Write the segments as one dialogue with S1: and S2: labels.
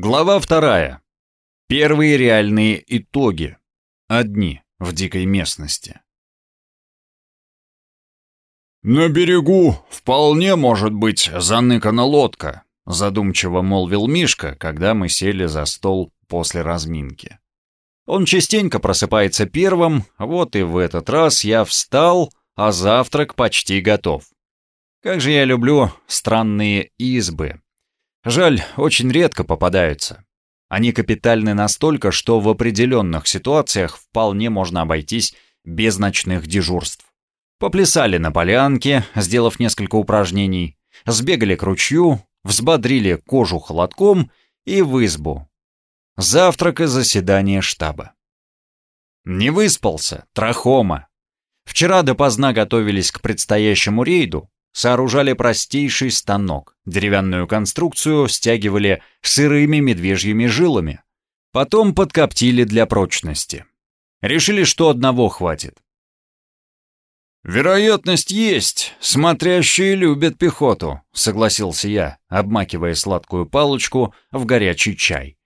S1: Глава вторая. Первые реальные итоги. Одни в дикой местности. «На берегу вполне может быть заныкана лодка», задумчиво молвил Мишка, когда мы сели за стол после разминки. Он частенько просыпается первым, вот и в этот раз я встал, а завтрак почти готов. Как же я люблю странные избы. Жаль, очень редко попадаются. Они капитальны настолько, что в определенных ситуациях вполне можно обойтись без ночных дежурств. Поплясали на полянке, сделав несколько упражнений, сбегали к ручью, взбодрили кожу холодком и в избу. Завтрак и заседание штаба. Не выспался, трахома. Вчера допоздна готовились к предстоящему рейду, сооружали простейший станок, деревянную конструкцию стягивали сырыми медвежьими жилами, потом подкоптили для прочности. Решили, что одного хватит. «Вероятность есть, смотрящие любят пехоту», — согласился я, обмакивая сладкую палочку в горячий чай.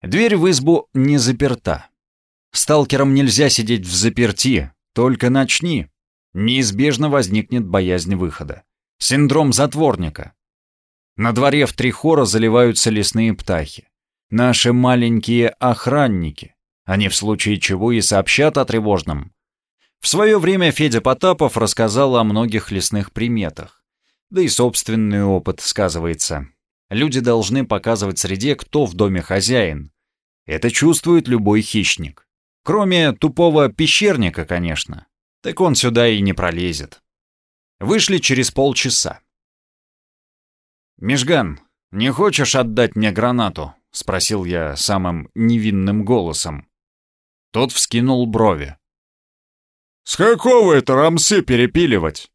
S1: Дверь в избу не заперта. Сталкерам нельзя сидеть в заперти, только начни, неизбежно возникнет боязнь выхода. Синдром затворника. На дворе в три хора заливаются лесные птахи. Наши маленькие охранники. Они в случае чего и сообщат о тревожном. В свое время Федя Потапов рассказал о многих лесных приметах. Да и собственный опыт сказывается. Люди должны показывать среде, кто в доме хозяин. Это чувствует любой хищник. Кроме тупого пещерника, конечно так он сюда и не пролезет. Вышли через полчаса. «Межган, не хочешь отдать мне гранату?» — спросил я самым невинным голосом. Тот вскинул брови. «С какого это рамсы перепиливать?»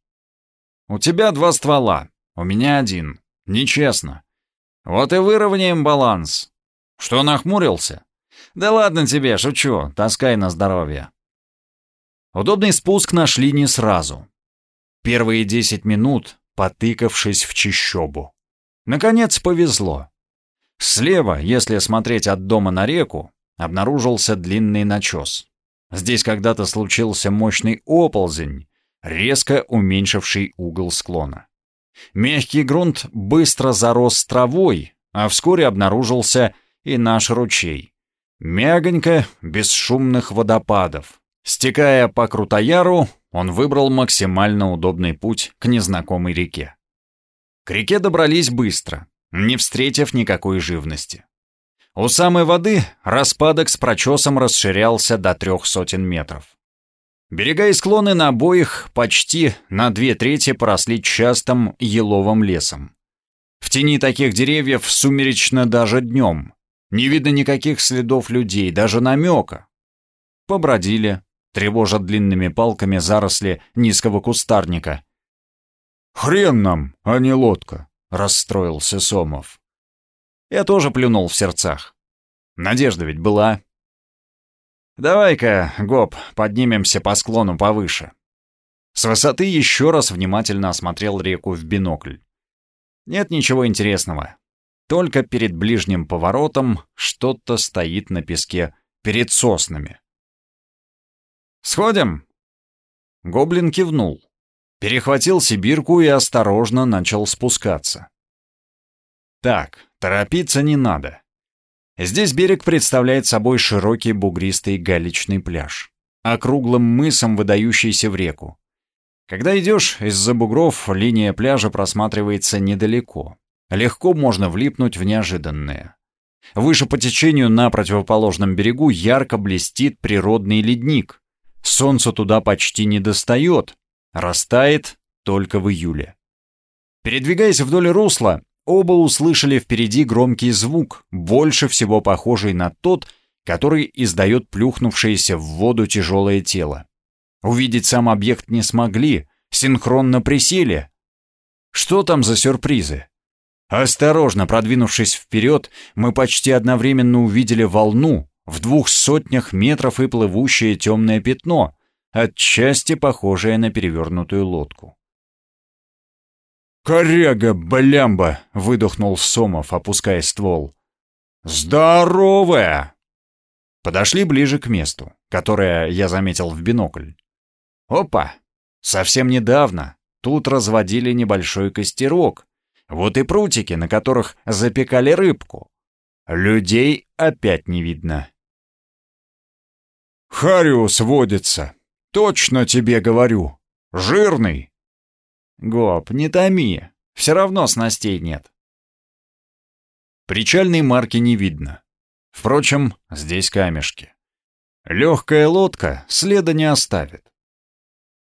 S1: «У тебя два ствола, у меня один. Нечестно. Вот и выровняем баланс. Что нахмурился? Да ладно тебе, шучу, таскай на здоровье. Удобный спуск нашли не сразу. Первые десять минут, потыкавшись в чищобу. Наконец повезло. Слева, если смотреть от дома на реку, обнаружился длинный начес. Здесь когда-то случился мощный оползень, резко уменьшивший угол склона. Мягкий грунт быстро зарос травой, а вскоре обнаружился и наш ручей. Мягонько, без шумных водопадов, Стекая по Крутояру, он выбрал максимально удобный путь к незнакомой реке. К реке добрались быстро, не встретив никакой живности. У самой воды распадок с прочесом расширялся до трех сотен метров. Берега и склоны на обоих почти на две трети поросли частым еловым лесом. В тени таких деревьев сумеречно даже днем. Не видно никаких следов людей, даже намека. Побродили, тревожат длинными палками заросли низкого кустарника. «Хрен нам, а не лодка!» — расстроился Сомов. Я тоже плюнул в сердцах. Надежда ведь была. «Давай-ка, Гоп, поднимемся по склону повыше». С высоты еще раз внимательно осмотрел реку в бинокль. Нет ничего интересного. Только перед ближним поворотом что-то стоит на песке перед соснами. «Сходим?» Гоблин кивнул, перехватил сибирку и осторожно начал спускаться. «Так, торопиться не надо. Здесь берег представляет собой широкий бугристый галечный пляж, округлым мысом выдающийся в реку. Когда идешь, из-за бугров линия пляжа просматривается недалеко. Легко можно влипнуть в неожиданное. Выше по течению на противоположном берегу ярко блестит природный ледник, Солнце туда почти не достает, растает только в июле. Передвигаясь вдоль русла, оба услышали впереди громкий звук, больше всего похожий на тот, который издает плюхнувшееся в воду тяжелое тело. Увидеть сам объект не смогли, синхронно присели. Что там за сюрпризы? Осторожно продвинувшись вперед, мы почти одновременно увидели волну, в двух сотнях метров и плывущее темное пятно, отчасти похожее на перевернутую лодку. «Коряга, блямба!» — выдохнул Сомов, опуская ствол. «Здоровая!» Подошли ближе к месту, которое я заметил в бинокль. Опа! Совсем недавно тут разводили небольшой костерок. Вот и прутики, на которых запекали рыбку. Людей опять не видно. «Хариус водится. Точно тебе говорю. Жирный». «Гоп, не томи. Все равно снастей нет». Причальной марки не видно. Впрочем, здесь камешки. Легкая лодка следа не оставит.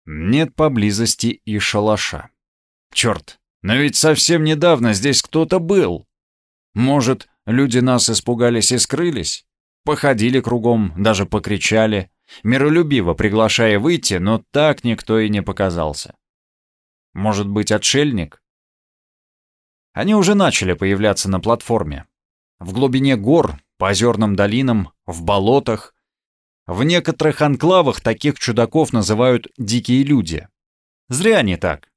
S1: Нет поблизости и шалаша. Черт, но ведь совсем недавно здесь кто-то был. Может, люди нас испугались и скрылись? Походили кругом, даже покричали, миролюбиво приглашая выйти, но так никто и не показался. Может быть, отшельник? Они уже начали появляться на платформе. В глубине гор, по озерным долинам, в болотах. В некоторых анклавах таких чудаков называют «дикие люди». Зря не так.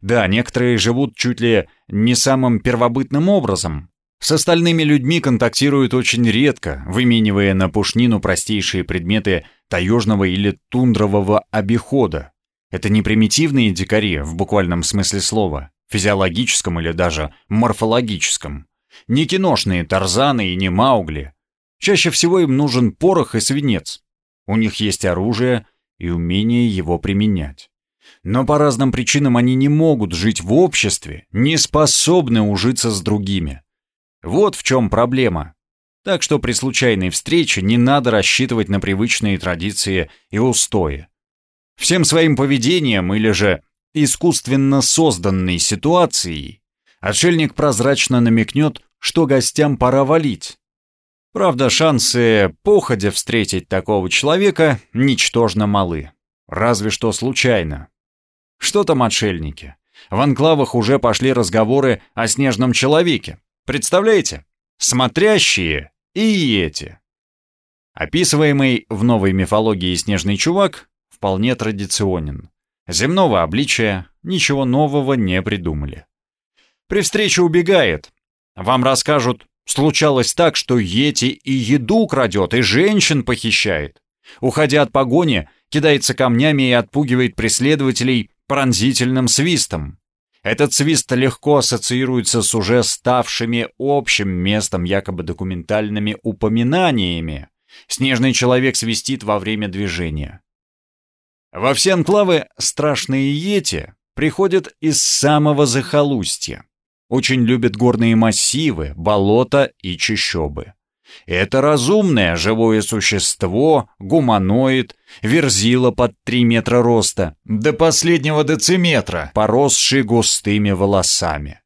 S1: Да, некоторые живут чуть ли не самым первобытным образом. С остальными людьми контактируют очень редко, выменивая на пушнину простейшие предметы таежного или тундрового обихода. Это не примитивные дикари в буквальном смысле слова, физиологическом или даже морфологическом. Не киношные Тарзаны и не Маугли. Чаще всего им нужен порох и свинец. У них есть оружие и умение его применять. Но по разным причинам они не могут жить в обществе, не способны ужиться с другими. Вот в чем проблема. Так что при случайной встрече не надо рассчитывать на привычные традиции и устои. Всем своим поведением или же искусственно созданной ситуацией отшельник прозрачно намекнет, что гостям пора валить. Правда, шансы походя встретить такого человека ничтожно малы. Разве что случайно. Что там отшельники? В анклавах уже пошли разговоры о снежном человеке. Представляете? Смотрящие и эти. Описываемый в новой мифологии снежный чувак вполне традиционен. Земного обличия ничего нового не придумали. При встрече убегает. Вам расскажут, случалось так, что Йети и еду крадет, и женщин похищает. Уходя от погони, кидается камнями и отпугивает преследователей пронзительным свистом. Этот свист легко ассоциируется с уже ставшими общим местом якобы документальными упоминаниями. Снежный человек свистит во время движения. Во все анклавы страшные йети приходят из самого захолустья. Очень любят горные массивы, болота и чащобы. Это разумное живое существо, гуманоид, верзила под три метра роста, до последнего дециметра, поросший густыми волосами.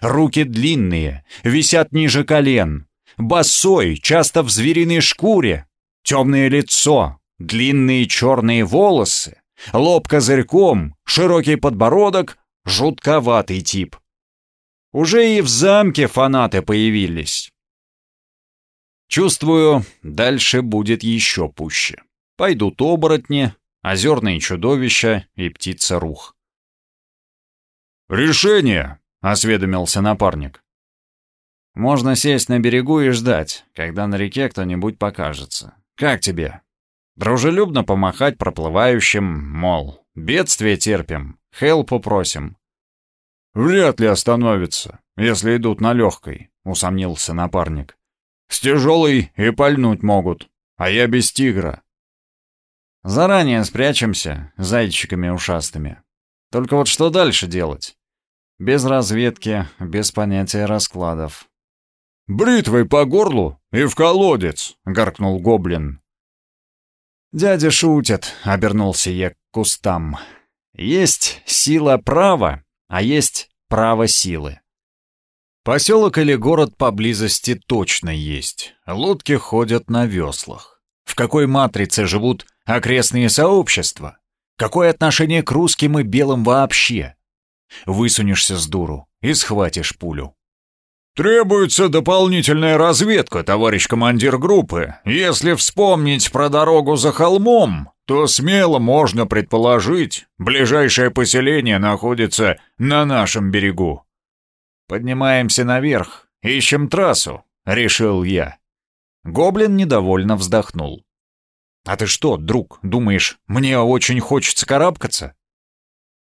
S1: Руки длинные, висят ниже колен, босой, часто в звериной шкуре, темное лицо, Длинные черные волосы, лоб козырьком, широкий подбородок, жутковатый тип. Уже и в замке фанаты появились. Чувствую, дальше будет еще пуще. Пойдут оборотни, озерные чудовища и птица-рух. «Решение!» — осведомился напарник. «Можно сесть на берегу и ждать, когда на реке кто-нибудь покажется. Как тебе?» Дружелюбно помахать проплывающим, мол, бедствие терпим, хелпу просим. «Вряд ли остановится, если идут на легкой», — усомнился напарник. «С тяжелой и пальнуть могут, а я без тигра». «Заранее спрячемся зайчиками ушастыми. Только вот что дальше делать? Без разведки, без понятия раскладов». «Бритвой по горлу и в колодец!» — гаркнул гоблин. «Дядя шутит», — обернулся я к кустам. «Есть сила права, а есть право силы. Поселок или город поблизости точно есть. Лодки ходят на веслах. В какой матрице живут окрестные сообщества? Какое отношение к русским и белым вообще? Высунешься с дуру и схватишь пулю. «Требуется дополнительная разведка, товарищ командир группы. Если вспомнить про дорогу за холмом, то смело можно предположить, ближайшее поселение находится на нашем берегу. Поднимаемся наверх, ищем трассу, — решил я. Гоблин недовольно вздохнул. «А ты что, друг, думаешь, мне очень хочется карабкаться?»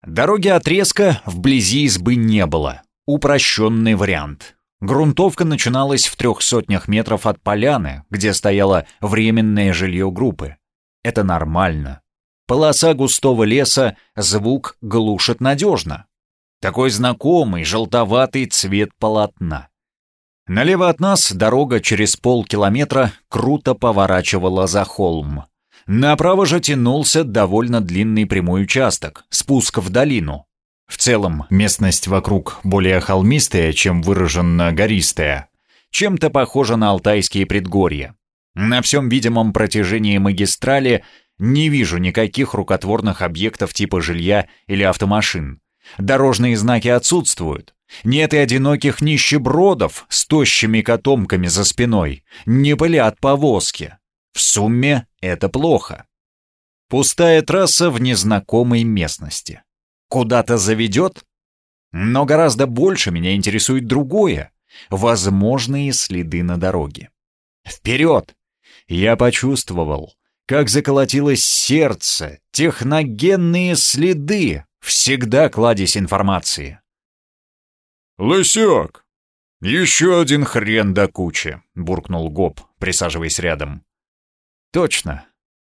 S1: Дороги отрезка вблизи избы не было. Упрощенный вариант. Грунтовка начиналась в трех сотнях метров от поляны, где стояло временное жилье группы. Это нормально. Полоса густого леса, звук глушит надежно. Такой знакомый желтоватый цвет полотна. Налево от нас дорога через полкилометра круто поворачивала за холм. Направо же тянулся довольно длинный прямой участок, спуск в долину. В целом, местность вокруг более холмистая, чем выраженно гористая. Чем-то похожа на алтайские предгорья. На всем видимом протяжении магистрали не вижу никаких рукотворных объектов типа жилья или автомашин. Дорожные знаки отсутствуют. Нет и одиноких нищебродов с тощими котомками за спиной. Не пылят повозки. В сумме это плохо. Пустая трасса в незнакомой местности. Куда-то заведет? Но гораздо больше меня интересует другое. Возможные следы на дороге. Вперед! Я почувствовал, как заколотилось сердце, техногенные следы, всегда кладезь информации.
S2: «Лысек! Еще один хрен до кучи!» — буркнул Гоб, присаживаясь рядом.
S1: «Точно.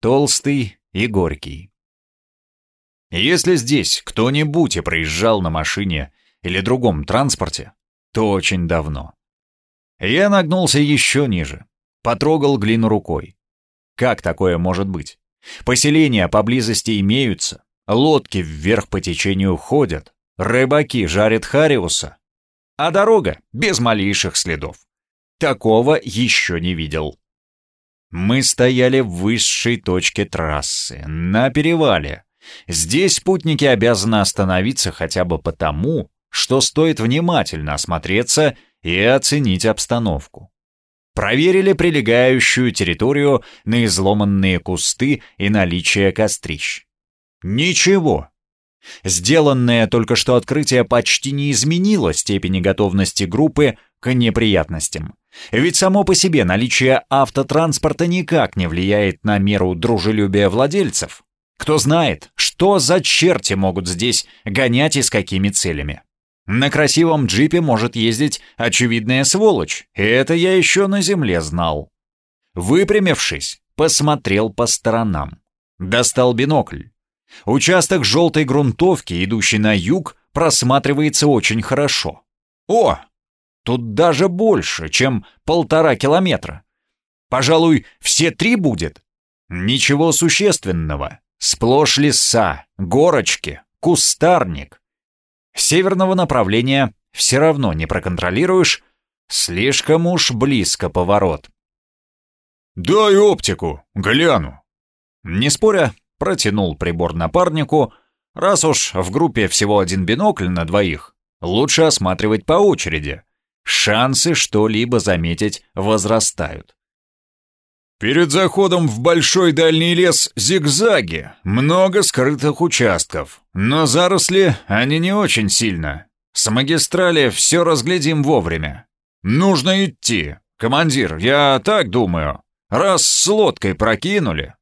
S1: Толстый и горький. Если здесь кто-нибудь и проезжал на машине или другом транспорте, то очень давно. Я нагнулся еще ниже, потрогал глину рукой. Как такое может быть? Поселения поблизости имеются, лодки вверх по течению ходят, рыбаки жарят хариуса, а дорога без малейших следов. Такого еще не видел. Мы стояли в высшей точке трассы, на перевале. Здесь путники обязаны остановиться хотя бы потому, что стоит внимательно осмотреться и оценить обстановку. Проверили прилегающую территорию на изломанные кусты и наличие кострищ. Ничего. Сделанное только что открытие почти не изменило степени готовности группы к неприятностям. Ведь само по себе наличие автотранспорта никак не влияет на меру дружелюбия владельцев. Кто знает, что за черти могут здесь гонять и с какими целями. На красивом джипе может ездить очевидная сволочь, и это я еще на земле знал. Выпрямившись, посмотрел по сторонам. Достал бинокль. Участок желтой грунтовки, идущий на юг, просматривается очень хорошо. О, тут даже больше, чем полтора километра. Пожалуй, все три будет. Ничего существенного. Сплошь леса, горочки, кустарник. Северного направления все равно не проконтролируешь, слишком уж близко поворот.
S2: «Дай оптику, гляну».
S1: Не споря, протянул прибор напарнику. Раз уж в группе всего один бинокль на двоих, лучше осматривать по очереди. Шансы что-либо заметить возрастают.
S2: Перед заходом в большой дальний лес зигзаги, много скрытых участков, но заросли они не очень сильно. С магистрали все разглядим вовремя. Нужно идти. Командир, я так думаю. Раз с лодкой прокинули,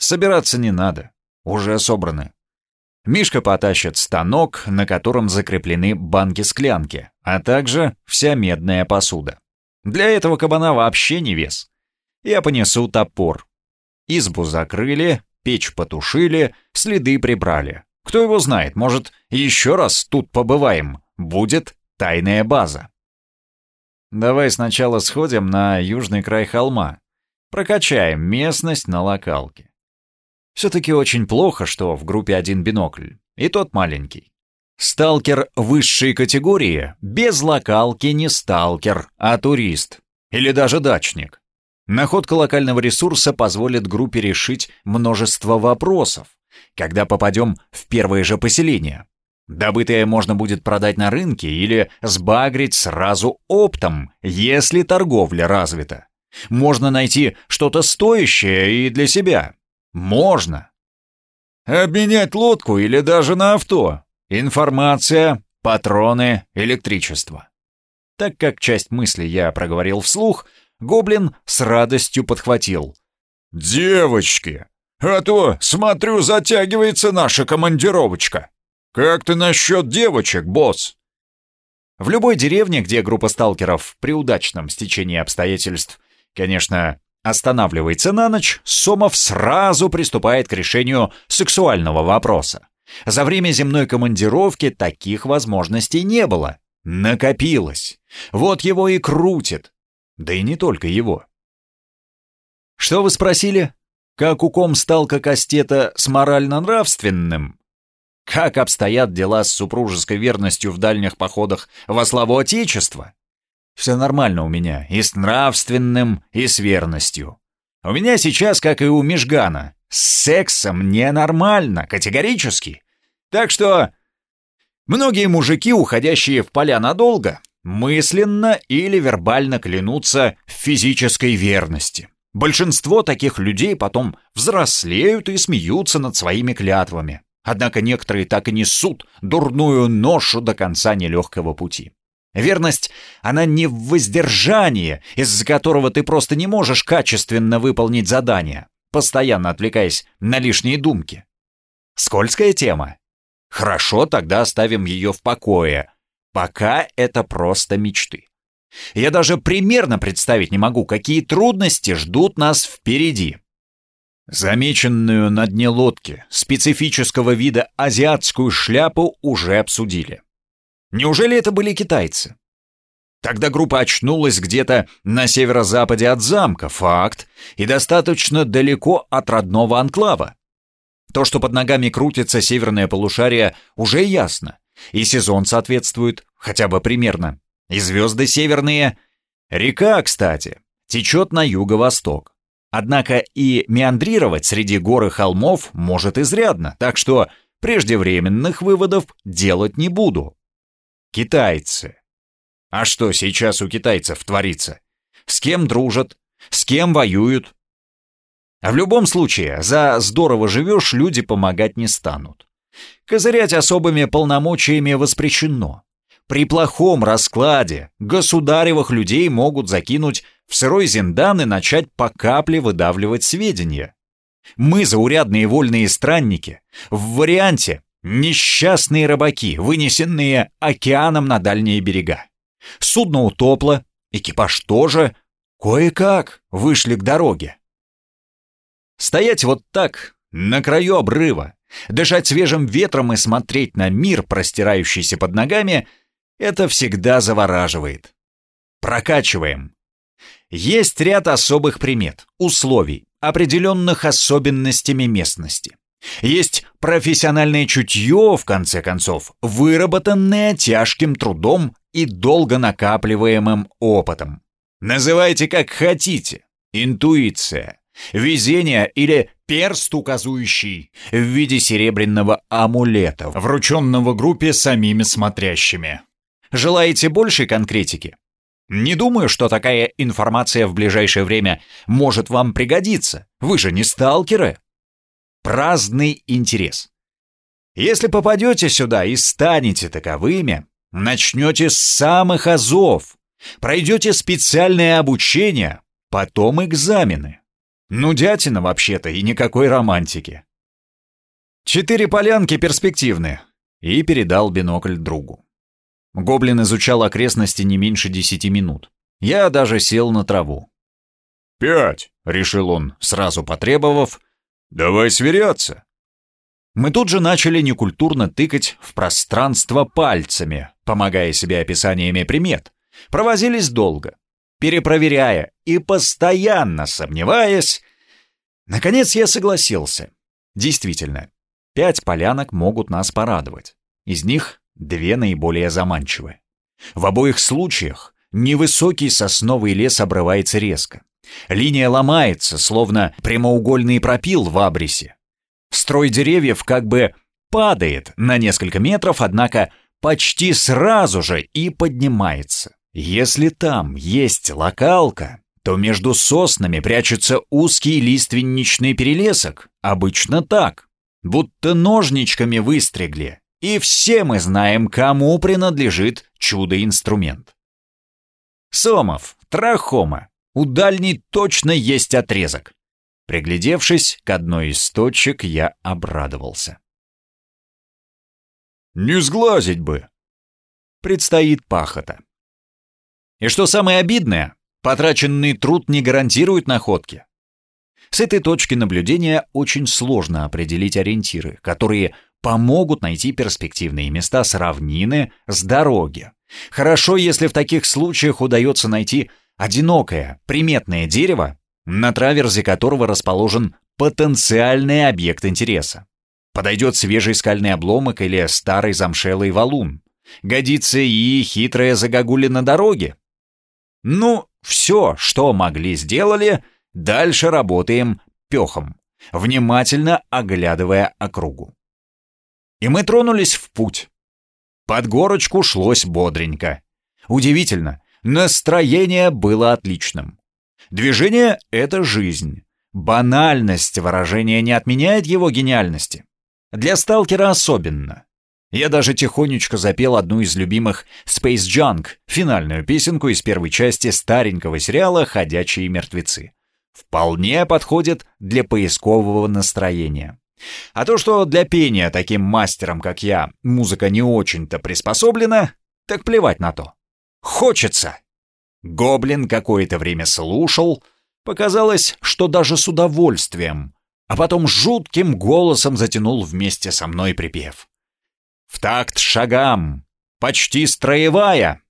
S2: Собираться не надо, уже собраны. Мишка потащит станок, на котором закреплены банки-склянки, а также вся медная посуда. Для этого кабана вообще не вес. Я понесу топор. Избу закрыли, печь потушили, следы прибрали. Кто его знает, может, еще раз тут побываем. Будет тайная база. Давай сначала сходим на южный край холма. Прокачаем местность на локалке. Все-таки очень плохо, что в группе один бинокль, и тот маленький. Сталкер высшей категории без локалки не сталкер, а турист. Или даже дачник. Находка локального ресурса позволит группе решить множество вопросов, когда попадем в первое же поселение. Добытое можно будет продать на рынке или сбагрить сразу оптом, если торговля развита. Можно найти что-то стоящее и для себя, можно. Обменять лодку или даже на авто. Информация, патроны, электричество. Так как часть мысли я проговорил вслух, гоблин с радостью подхватил.
S1: «Девочки! А то, смотрю, затягивается наша командировочка. Как ты насчет девочек, босс?»
S2: В любой деревне, где группа сталкеров при удачном стечении обстоятельств, конечно, останавливается на ночь, Сомов сразу приступает к решению сексуального вопроса. За время земной командировки таких возможностей не было. Накопилось. Вот его и крутит. Да и не только его. Что вы спросили? Как уком стал как астета с морально-нравственным? Как обстоят дела с супружеской верностью в дальних походах во славу Отечества? Все нормально у меня и с нравственным, и с верностью. У меня сейчас, как и у Межгана, с сексом ненормально, категорически. Так что многие мужики, уходящие в поля надолго, мысленно или вербально клянутся в физической верности. Большинство таких людей потом взрослеют и смеются над своими клятвами. Однако некоторые так и несут дурную ношу до конца нелегкого пути. Верность, она не в воздержании, из-за которого ты просто не можешь качественно выполнить задание, постоянно отвлекаясь на лишние думки. Скользкая тема. Хорошо, тогда оставим ее в покое. Пока это просто мечты. Я даже примерно представить не могу, какие трудности ждут нас впереди. Замеченную на дне лодки специфического вида азиатскую шляпу уже обсудили. Неужели это были китайцы? Тогда группа очнулась где-то на северо-западе от замка, факт, и достаточно далеко от родного анклава. То, что под ногами крутится северное полушарие, уже ясно, и сезон соответствует, хотя бы примерно. И звезды северные. Река, кстати, течет на юго-восток. Однако и меандрировать среди гор и холмов может изрядно, так что преждевременных выводов делать не буду. Китайцы. А что сейчас у китайцев творится? С кем дружат? С кем воюют? А в любом случае, за здорово живешь люди помогать не станут. Козырять особыми полномочиями воспрещено. При плохом раскладе государевых людей могут закинуть в сырой зиндан и начать по капле выдавливать сведения. Мы, заурядные вольные странники, в варианте Несчастные рыбаки, вынесенные океаном на дальние берега. Судно утопло, экипаж тоже, кое-как вышли к дороге. Стоять вот так, на краю обрыва, дышать свежим ветром и смотреть на мир, простирающийся под ногами, это всегда завораживает. Прокачиваем. Есть ряд особых примет, условий, определенных особенностями местности. Есть профессиональное чутье, в конце концов, выработанное тяжким трудом и долго накапливаемым опытом. Называйте как хотите. Интуиция, везение или перст указующий в виде серебряного амулета, врученного группе самими смотрящими. Желаете большей конкретики? Не думаю, что такая информация в ближайшее время может вам пригодиться. Вы же не сталкеры праздный интерес. Если попадете сюда и станете таковыми, начнете с самых азов, пройдете специальное обучение, потом экзамены. Ну, дятина вообще-то и никакой романтики. Четыре полянки перспективны. И передал бинокль другу. Гоблин изучал окрестности не меньше десяти минут. Я даже сел на траву.
S1: «Пять», — решил он, сразу потребовав, «Давай сверяться».
S2: Мы тут же начали некультурно тыкать в пространство пальцами, помогая себе описаниями примет. Провозились долго, перепроверяя и постоянно сомневаясь. Наконец я согласился. Действительно, пять полянок могут нас порадовать. Из них две наиболее заманчивые. В обоих случаях невысокий сосновый лес обрывается резко. Линия ломается, словно прямоугольный пропил в абрисе. Строй деревьев как бы падает на несколько метров, однако почти сразу же и поднимается. Если там есть локалка, то между соснами прячется узкий лиственничный перелесок. Обычно так. Будто ножничками выстригли. И все мы знаем, кому принадлежит чудо-инструмент. Сомов, трахома. У дальней точно есть отрезок. Приглядевшись к одной из точек, я обрадовался.
S1: «Не сглазить бы!»
S2: Предстоит пахота. И что самое обидное, потраченный труд не гарантирует находки. С этой точки наблюдения очень сложно определить ориентиры, которые помогут найти перспективные места с равнины, с дороги. Хорошо, если в таких случаях удается найти одинокое, приметное дерево, на траверзе которого расположен потенциальный объект интереса. Подойдет свежий скальный обломок или старый замшелый валун. Годится и хитрая загогулина дороги. Ну, все, что могли, сделали, дальше работаем пехом, внимательно оглядывая округу. И мы тронулись в путь. Под горочку шлось бодренько. Удивительно, настроение было отличным. Движение — это жизнь. Банальность выражения не отменяет его гениальности. Для сталкера особенно. Я даже тихонечко запел одну из любимых Space Junk, финальную песенку из первой части старенького сериала «Ходячие мертвецы». Вполне подходит для поискового настроения. А то, что для пения таким мастером, как я, музыка не очень-то приспособлена, так плевать на то. Хочется. Гоблин какое-то время слушал, показалось, что даже с удовольствием, а потом жутким голосом затянул вместе со мной припев. В такт шагам, почти строевая.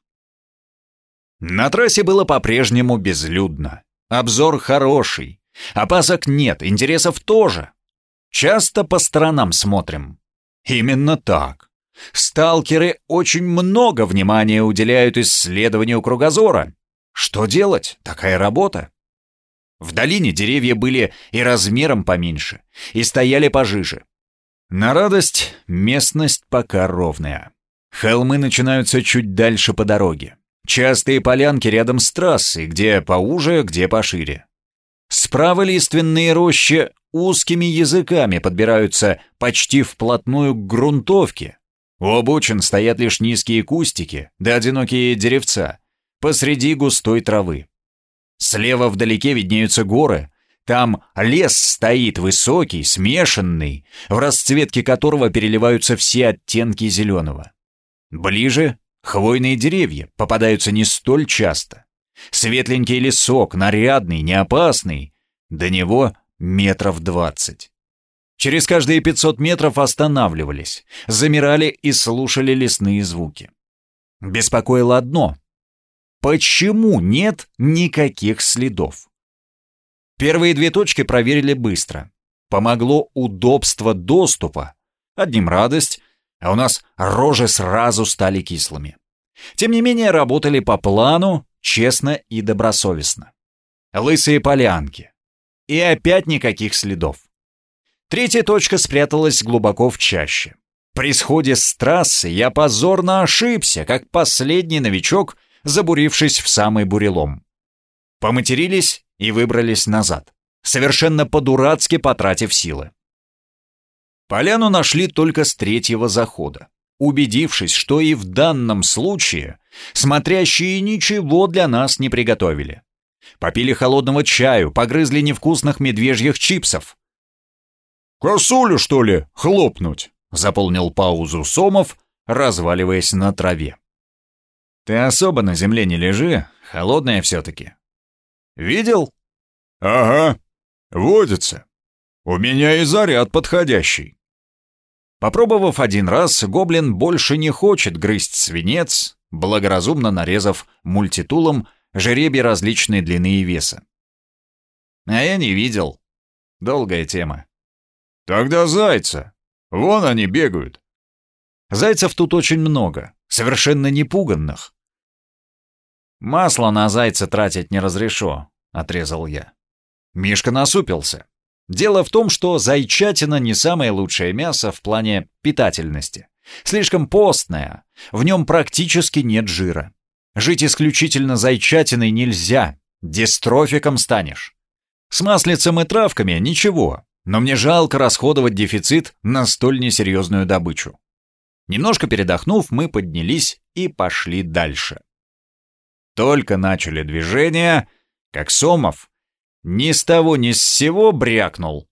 S2: На трассе было по-прежнему безлюдно. Обзор хороший. Опасок нет, интересов тоже. Часто по сторонам смотрим. Именно так. Сталкеры очень много внимания уделяют исследованию кругозора. Что делать? Такая работа. В долине деревья были и размером поменьше, и стояли пожиже. На радость местность пока ровная. Холмы начинаются чуть дальше по дороге. Частые полянки рядом с трассой, где поуже, где пошире. Справа лиственные рощи узкими языками подбираются почти вплотную к грунтовке. У обочин стоят лишь низкие кустики да одинокие деревца посреди густой травы. Слева вдалеке виднеются горы, там лес стоит высокий, смешанный, в расцветке которого переливаются все оттенки зеленого. Ближе хвойные деревья попадаются не столь часто. Светленький лесок, нарядный, неопасный. До него метров двадцать. Через каждые пятьсот метров останавливались, замирали и слушали лесные звуки. Беспокоило одно. Почему нет никаких следов? Первые две точки проверили быстро. Помогло удобство доступа. Одним радость, а у нас рожи сразу стали кислыми. Тем не менее, работали по плану, честно и добросовестно. Лысые полянки. И опять никаких следов. Третья точка спряталась глубоко в чаще. При сходе с трассы я позорно ошибся, как последний новичок, забурившись в самый бурелом. Поматерились и выбрались назад, совершенно по-дурацки потратив силы. Поляну нашли только с третьего захода, убедившись, что и в данном случае смотрящие ничего для нас не приготовили. Попили холодного чаю, погрызли невкусных медвежьих чипсов.
S1: «Косулю, что ли, хлопнуть?»
S2: — заполнил паузу Сомов, разваливаясь на траве. «Ты особо на земле не лежи, холодная все-таки. Видел?»
S1: «Ага, водится. У меня и заряд подходящий».
S2: Попробовав один раз, гоблин больше не хочет грызть свинец, благоразумно нарезав мультитулом жеребий различной длины и веса. А я не видел. Долгая тема.
S1: Тогда зайца. Вон они бегают.
S2: Зайцев тут очень много, совершенно непуганных. Масло на зайца тратить не разрешу, отрезал я. Мишка насупился. Дело в том, что зайчатина не самое лучшее мясо в плане питательности. Слишком постное, в нем практически нет жира. Жить исключительно зайчатиной нельзя, дистрофиком станешь. С маслицем и травками ничего, но мне жалко расходовать дефицит на столь несерьезную добычу. Немножко передохнув, мы поднялись и пошли дальше. Только начали движение, как Сомов ни с того ни с сего брякнул.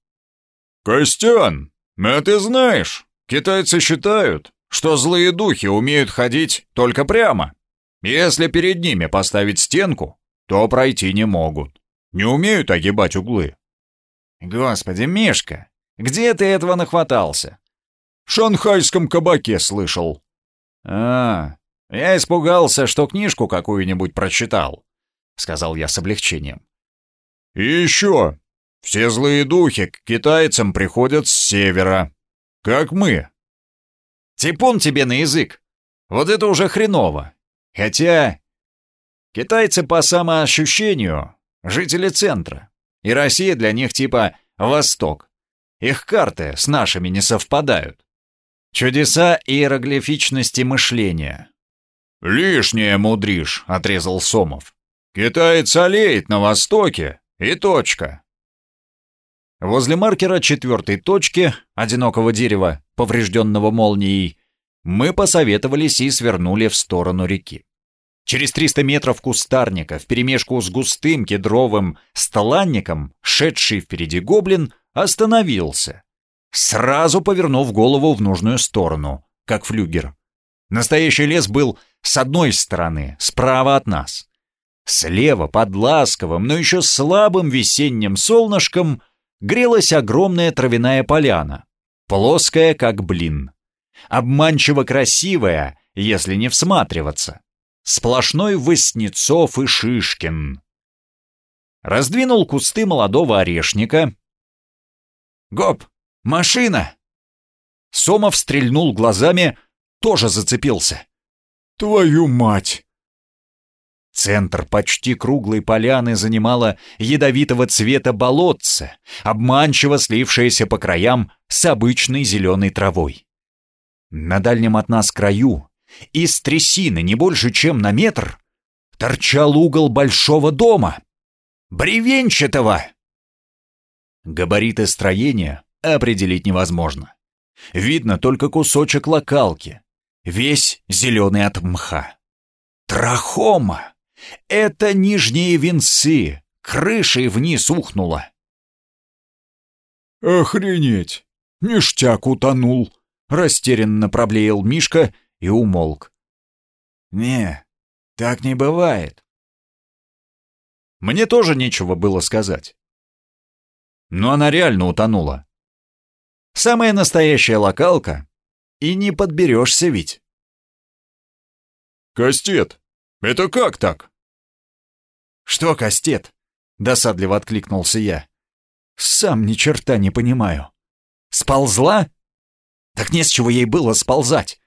S2: «Костян, а ты знаешь, китайцы считают, что злые духи умеют ходить только прямо. Если перед ними поставить стенку, то пройти не могут. Не умеют огибать углы». «Господи, Мишка, где ты этого нахватался?» «В шанхайском кабаке слышал». «А, я испугался, что книжку какую-нибудь прочитал», — сказал я с облегчением. «И еще, все злые духи к китайцам приходят с севера, как мы». «Типун тебе на язык! Вот это уже хреново! Хотя китайцы по самоощущению — жители центра, и Россия для них типа Восток. Их карты с нашими не совпадают. Чудеса иероглифичности мышления. «Лишнее мудришь», — отрезал Сомов. «Китаец олеет на востоке, и точка». Возле маркера четвертой точки, одинокого дерева, поврежденного молнией, мы посоветовались и свернули в сторону реки. Через 300 метров кустарника, вперемешку с густым кедровым стланником, шедший впереди гоблин, остановился, сразу повернув голову в нужную сторону, как флюгер. Настоящий лес был с одной стороны, справа от нас. Слева, под ласковым, но еще слабым весенним солнышком, грелась огромная травяная поляна, плоская, как блин. Обманчиво красивая, если не всматриваться. Сплошной Воснецов и Шишкин. Раздвинул кусты молодого орешника. «Гоп, машина!» Сомов стрельнул глазами, тоже зацепился. «Твою мать!» Центр почти круглой поляны занимало ядовитого цвета болотце, обманчиво слившееся по краям с обычной зеленой травой. На дальнем от нас краю, из трясины не больше, чем на метр, торчал угол большого дома. Бревенчатого! Габариты строения определить невозможно. Видно только кусочек локалки, весь зеленый от мха. Трахома! Это нижние венцы, крышей вниз ухнуло. «Охренеть! Ништяк утонул!» — растерянно проблеял Мишка и умолк. «Не, так не бывает». Мне тоже нечего было сказать. Но она реально утонула. Самая настоящая локалка, и не подберешься ведь. «Кастет, это как так?» «Что, Кастет?» — досадливо откликнулся я. «Сам ни черта не понимаю. Сползла? Так не с чего ей было сползать.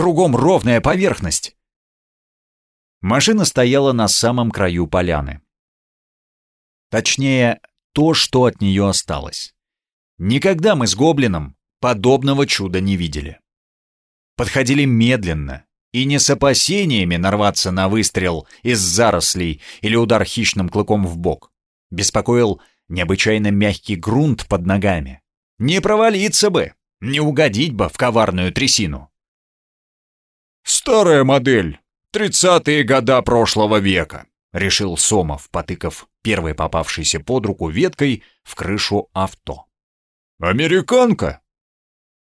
S2: Кругом ровная поверхность». Машина стояла на самом краю поляны. Точнее, то, что от нее осталось. Никогда мы с гоблином подобного чуда не видели. Подходили медленно и не с опасениями нарваться на выстрел из зарослей или удар хищным клыком в бок. Беспокоил необычайно мягкий грунт под ногами. Не провалиться бы, не угодить бы в коварную трясину. «Старая модель, тридцатые года прошлого века», — решил Сомов, потыкав первой попавшейся под руку веткой в крышу авто. «Американка?»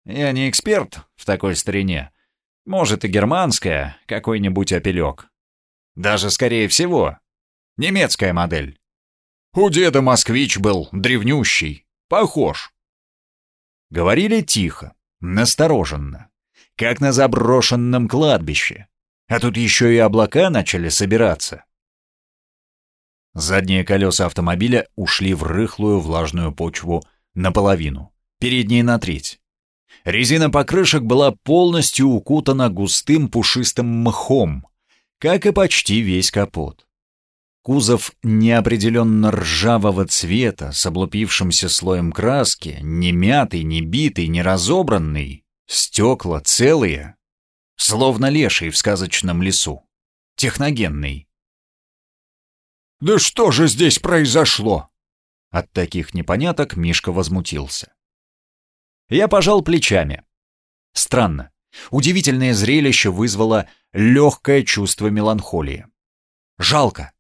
S2: «Я не эксперт в такой старине. Может, и германская, какой-нибудь опелек. Даже, скорее всего, немецкая модель. У деда москвич был древнющий, похож». Говорили тихо, настороженно, как на заброшенном кладбище. А тут еще и облака начали собираться. Задние колеса автомобиля ушли в рыхлую влажную почву наполовину, передние на треть. Резина покрышек была полностью укутана густым пушистым мхом, как и почти весь капот. Кузов неопределенно ржавого цвета, с облупившимся слоем краски, не мятый, не битый, не разобранный, стекла целые, словно леший в сказочном лесу, техногенный. «Да что же здесь произошло?» От таких непоняток Мишка возмутился. Я пожал плечами. Странно. Удивительное зрелище вызвало легкое чувство меланхолии. Жалко.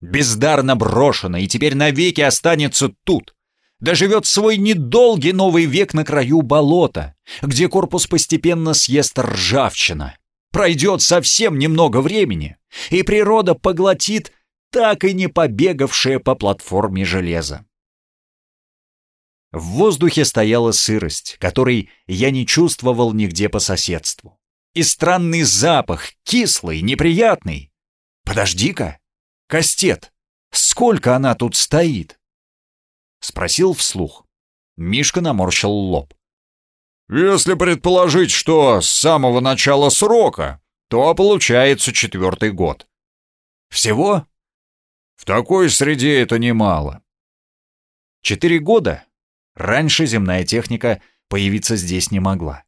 S2: Бездарно брошено и теперь навеки останется тут. Доживет свой недолгий новый век на краю болота, где корпус постепенно съест ржавчина. Пройдет совсем немного времени, и природа поглотит так и не побегавшее по платформе железо. В воздухе стояла сырость, которой я не чувствовал нигде по соседству. И странный запах, кислый, неприятный. Подожди-ка, Кастет, сколько она тут стоит? Спросил вслух. Мишка наморщил лоб.
S1: Если предположить, что с самого начала срока, то получается четвертый год.
S2: Всего?
S1: В такой среде это немало.
S2: Четыре года? Раньше земная техника появиться здесь не могла.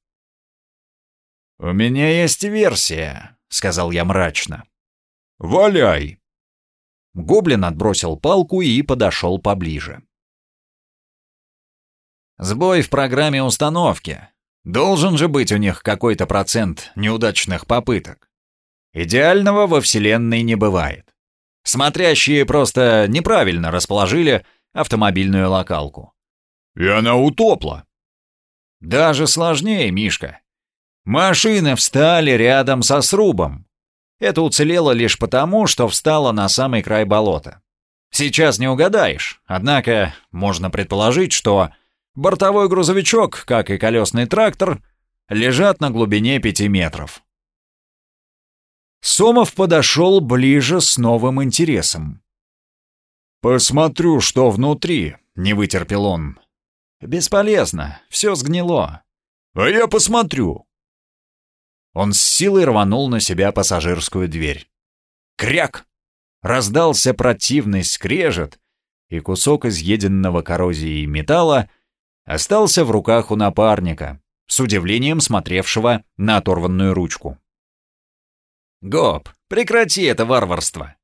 S2: «У меня есть версия», — сказал я мрачно.
S1: «Валяй!»
S2: Гоблин отбросил палку и подошел поближе. Сбой в программе установки. Должен же быть у них какой-то процент неудачных попыток. Идеального во Вселенной не бывает. Смотрящие просто неправильно расположили автомобильную локалку.
S1: И она утопла.
S2: Даже сложнее, Мишка. Машины встали рядом со срубом. Это уцелело лишь потому, что встало на самый край болота. Сейчас не угадаешь, однако можно предположить, что бортовой грузовичок, как и колесный трактор, лежат на глубине пяти метров. Сомов подошел ближе с новым интересом.
S1: «Посмотрю, что внутри», — не вытерпел он.
S2: «Бесполезно, все сгнило».
S1: «А я посмотрю».
S2: Он с силой рванул на себя пассажирскую дверь. Кряк! Раздался противный скрежет, и кусок изъеденного коррозией металла остался в руках у напарника, с удивлением смотревшего на оторванную ручку. «Гоп, прекрати это варварство!»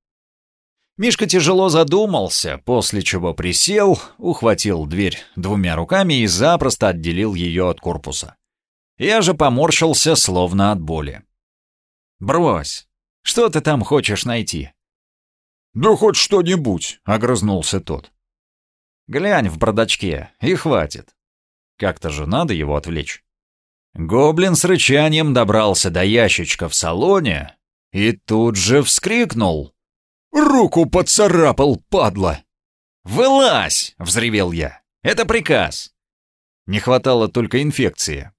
S2: Мишка тяжело задумался, после чего присел, ухватил дверь двумя руками и запросто отделил ее от корпуса. Я же поморщился, словно от боли. «Брось! Что ты там хочешь найти?»
S1: «Да хоть что-нибудь!» — огрызнулся тот.
S2: «Глянь в бардачке, и хватит. Как-то же надо его отвлечь». Гоблин с рычанием добрался до ящичка в салоне и тут же вскрикнул.
S1: «Руку поцарапал, падла!»
S2: «Вылазь!» — взревел я. «Это приказ!» Не хватало только инфекции.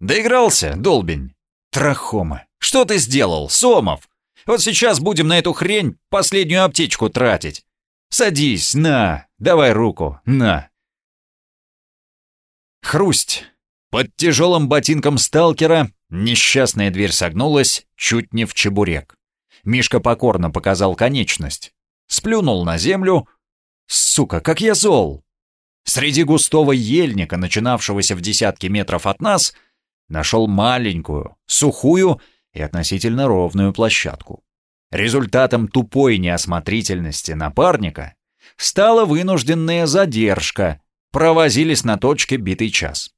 S2: Доигрался, долбень? Трахома. Что ты сделал, Сомов? Вот сейчас будем на эту хрень последнюю аптечку тратить. Садись, на, давай руку, на. Хрусть. Под тяжелым ботинком сталкера несчастная дверь согнулась чуть не в чебурек. Мишка покорно показал конечность. Сплюнул на землю. Сука, как я зол! Среди густого ельника, начинавшегося в десятки метров от нас, нашел маленькую, сухую и относительно ровную площадку. Результатом тупой неосмотрительности напарника стала вынужденная задержка, провозились на точке битый час.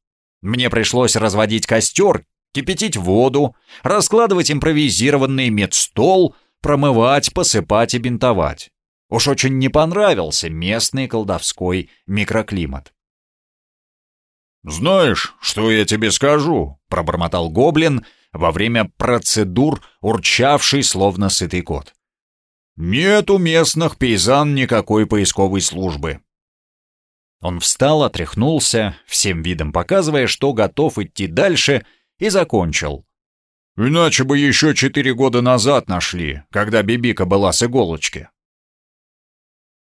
S2: Мне пришлось разводить костер, кипятить воду, раскладывать импровизированный медстол, промывать, посыпать и бинтовать. Уж очень не понравился местный колдовской микроклимат.
S1: «Знаешь, что я тебе скажу?»
S2: — пробормотал гоблин во время процедур, урчавший словно сытый кот.
S1: «Нет у местных пейзан никакой поисковой службы».
S2: Он встал, отряхнулся, всем видом показывая, что готов идти дальше, и закончил.
S1: «Иначе бы еще четыре года назад нашли, когда Бибика была с иголочки».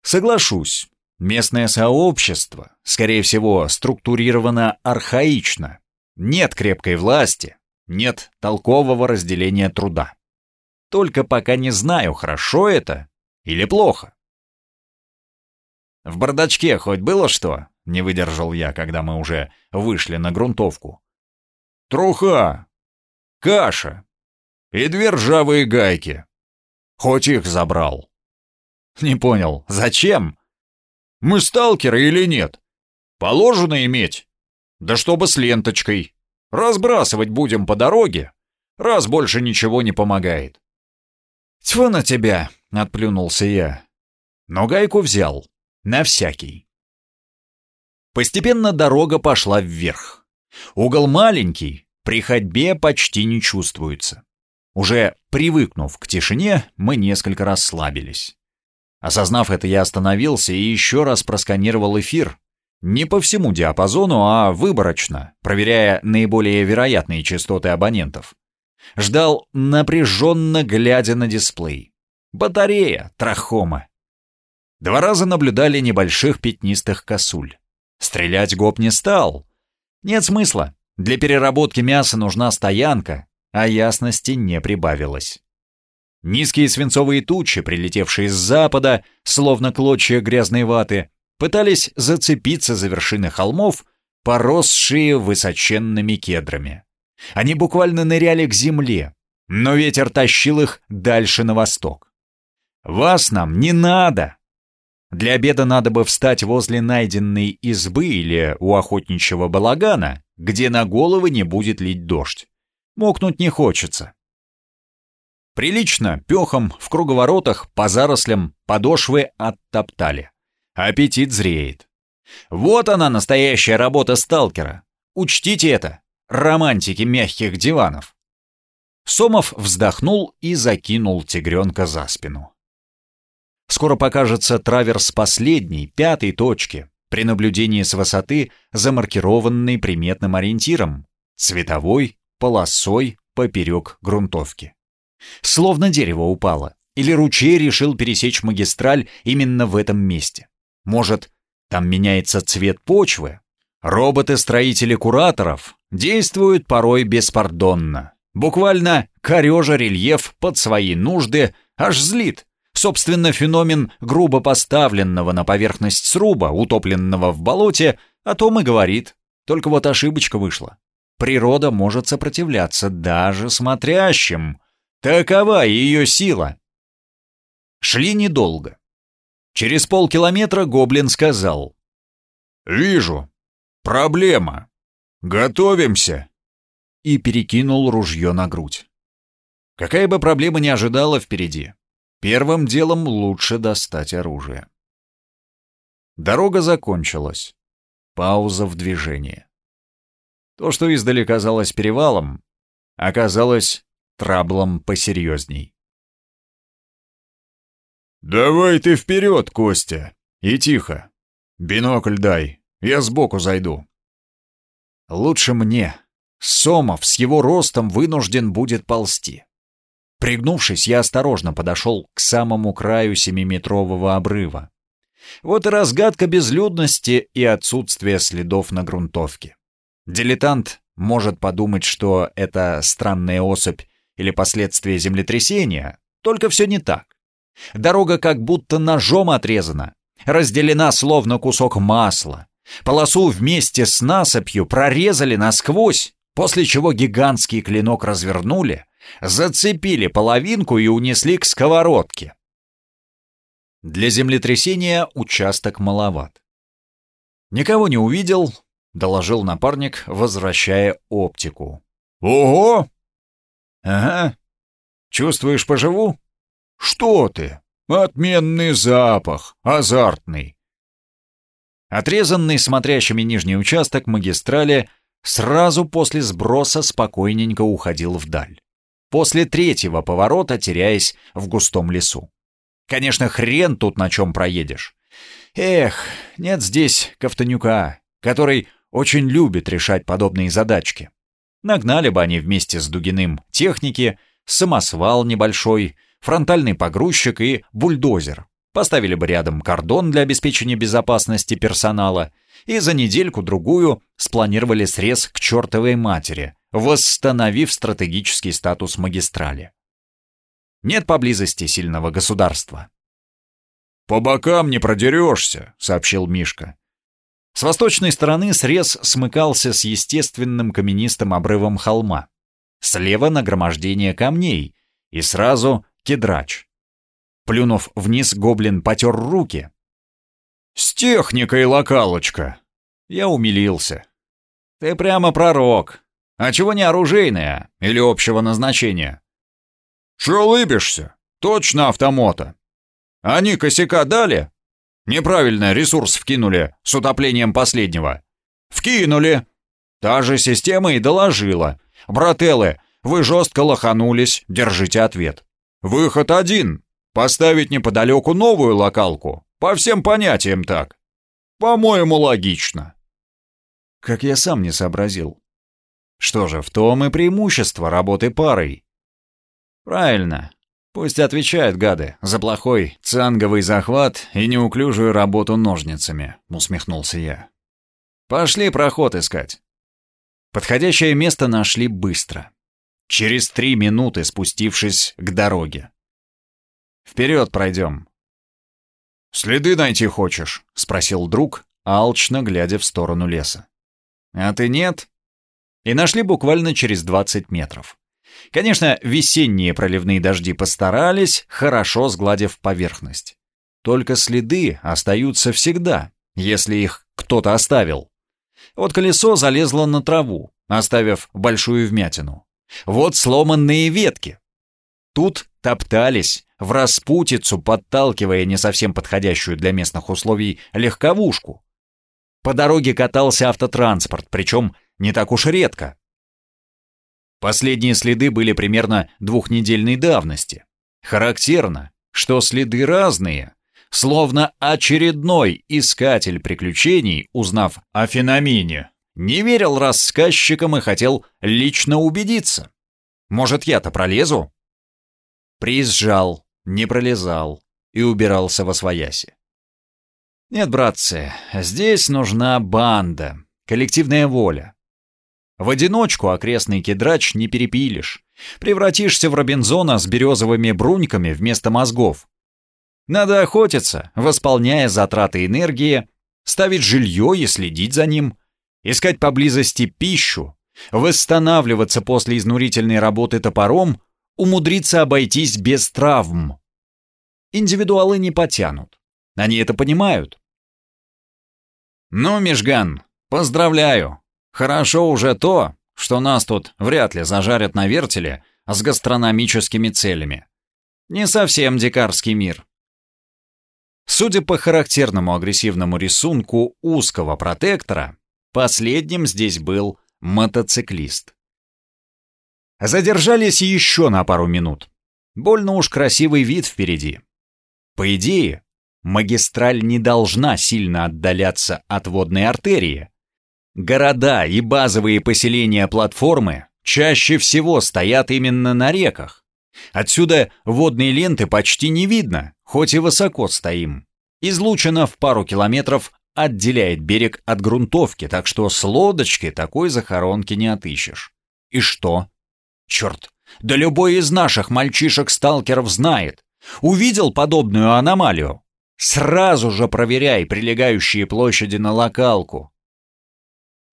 S2: «Соглашусь, Местное сообщество, скорее всего, структурировано архаично. Нет крепкой власти, нет толкового разделения труда. Только пока не знаю, хорошо это или плохо. В бардачке хоть было что? Не выдержал я, когда мы уже вышли на грунтовку.
S1: Труха, каша и две ржавые гайки. Хоть их забрал.
S2: Не понял, зачем?
S1: Мы сталкеры или нет? Положено иметь? Да чтобы с ленточкой. Разбрасывать будем по дороге, раз больше ничего не помогает.
S2: «Тьфу на тебя!» — отплюнулся я. Но гайку взял. На всякий. Постепенно дорога пошла вверх. Угол маленький, при ходьбе почти не чувствуется. Уже привыкнув к тишине, мы несколько расслабились. Осознав это, я остановился и еще раз просканировал эфир. Не по всему диапазону, а выборочно, проверяя наиболее вероятные частоты абонентов. Ждал, напряженно глядя на дисплей. Батарея, трахома. Два раза наблюдали небольших пятнистых косуль. Стрелять гоп не стал. Нет смысла. Для переработки мяса нужна стоянка, а ясности не прибавилось. Низкие свинцовые тучи, прилетевшие с запада, словно клочья грязной ваты, пытались зацепиться за вершины холмов, поросшие высоченными кедрами. Они буквально ныряли к земле, но ветер тащил их дальше на восток. «Вас нам не надо!» Для обеда надо бы встать возле найденной избы или у охотничьего балагана, где на головы не будет лить дождь. Мокнуть не хочется. Прилично, пехом, в круговоротах, по зарослям, подошвы оттоптали. Аппетит зреет. Вот она, настоящая работа сталкера. Учтите это, романтики мягких диванов. Сомов вздохнул и закинул тигренка за спину. Скоро покажется траверс последней, пятой точки, при наблюдении с высоты, замаркированной приметным ориентиром, цветовой полосой поперек грунтовки. Словно дерево упало, или ручей решил пересечь магистраль именно в этом месте. Может, там меняется цвет почвы? Роботы-строители кураторов действуют порой беспардонно. Буквально корежа рельеф под свои нужды аж злит. Собственно, феномен грубо поставленного на поверхность сруба, утопленного в болоте, о том и говорит. Только вот ошибочка вышла. Природа может сопротивляться даже смотрящим. Такова ее сила. Шли недолго. Через полкилометра гоблин сказал.
S1: «Вижу. Проблема. Готовимся!»
S2: И перекинул ружье на грудь. Какая бы проблема ни ожидала впереди, первым делом лучше достать оружие. Дорога закончилась. Пауза в движении. То, что издали казалось перевалом, оказалось траблом посерьезней.
S1: «Давай ты вперед, Костя! И тихо! Бинокль дай, я сбоку зайду!»
S2: «Лучше мне. Сомов с его ростом вынужден будет ползти». Пригнувшись, я осторожно подошел к самому краю семиметрового обрыва. Вот и разгадка безлюдности и отсутствия следов на грунтовке. Дилетант может подумать, что это странная особь или последствия землетрясения, только все не так. Дорога как будто ножом отрезана, разделена словно кусок масла. Полосу вместе с насыпью прорезали насквозь, после чего гигантский клинок развернули, зацепили половинку и унесли к сковородке. Для землетрясения участок маловат. Никого не увидел, доложил напарник, возвращая оптику.
S1: Ого!
S2: Ага. Чувствуешь, поживу?
S1: Что ты? Отменный запах, азартный.
S2: Отрезанный смотрящими нижний участок магистрали сразу после сброса спокойненько уходил вдаль. После третьего поворота теряясь в густом лесу. Конечно, хрен тут на чем проедешь. Эх, нет здесь Ковтонюка, который очень любит решать подобные задачки. Нагнали бы они вместе с Дугиным техники, самосвал небольшой, фронтальный погрузчик и бульдозер. Поставили бы рядом кордон для обеспечения безопасности персонала и за недельку-другую спланировали срез к чертовой матери, восстановив стратегический статус магистрали. Нет поблизости сильного государства.
S1: «По бокам не продерешься», — сообщил Мишка.
S2: С восточной стороны срез смыкался с естественным каменистым обрывом холма. Слева нагромождение камней, и сразу кедрач. Плюнув вниз, гоблин потер руки.
S1: «С техникой локалочка!»
S2: Я умилился. «Ты прямо пророк. А чего не оружейная или общего назначения?»
S1: «Чё лыбишься?
S2: Точно автомото. Они косяка дали? Неправильно ресурс вкинули с утоплением последнего. Вкинули. Та же система и доложила. Брателлы, вы жестко лоханулись, держите ответ. Выход один. Поставить неподалеку новую локалку. По всем понятиям так. По-моему, логично.
S1: Как я сам не сообразил. Что же, в том и преимущество работы парой. Правильно. Пусть отвечают гады за плохой цанговый захват и неуклюжую работу ножницами, усмехнулся я. Пошли проход искать. Подходящее место нашли быстро. Через три минуты спустившись к дороге. Вперед пройдем.
S2: «Следы найти хочешь?»
S1: — спросил друг, алчно глядя в сторону леса. «А ты нет?» И нашли буквально через 20 метров. Конечно, весенние проливные дожди постарались, хорошо сгладив поверхность. Только следы остаются всегда, если их кто-то оставил. Вот колесо залезло на траву, оставив большую вмятину. Вот сломанные ветки. Тут топтались, в распутицу подталкивая не совсем подходящую для местных условий легковушку. По дороге катался автотранспорт, причем не так уж редко. Последние следы были примерно двухнедельной давности. Характерно, что следы разные, словно очередной искатель приключений, узнав о феномене, не верил рассказчикам и хотел лично убедиться. Может, я-то пролезу? Приезжал, не пролезал и убирался во свояси. Нет, братцы, здесь нужна банда, коллективная воля. В одиночку окрестный кедрач не перепилишь. Превратишься в Робинзона с березовыми бруньками вместо мозгов. Надо охотиться, восполняя затраты энергии, ставить жилье и следить за ним, искать поблизости пищу, восстанавливаться после изнурительной работы топором, умудриться обойтись без травм. Индивидуалы не потянут. Они это понимают. Ну, Межган, поздравляю. Хорошо уже то, что нас тут вряд ли зажарят на вертеле с гастрономическими целями. Не совсем дикарский мир. Судя по характерному агрессивному рисунку узкого протектора, последним здесь был мотоциклист. Задержались еще на пару минут. Больно уж красивый вид впереди. По идее, магистраль не должна сильно отдаляться от водной артерии, Города и базовые поселения платформы чаще всего стоят именно на реках. Отсюда водные ленты почти не видно, хоть и высоко стоим. Излучина в пару километров отделяет берег от грунтовки, так что с лодочки такой захоронки не отыщешь. И что? Черт, да любой из наших мальчишек-сталкеров знает. Увидел подобную аномалию? Сразу же проверяй прилегающие площади на локалку.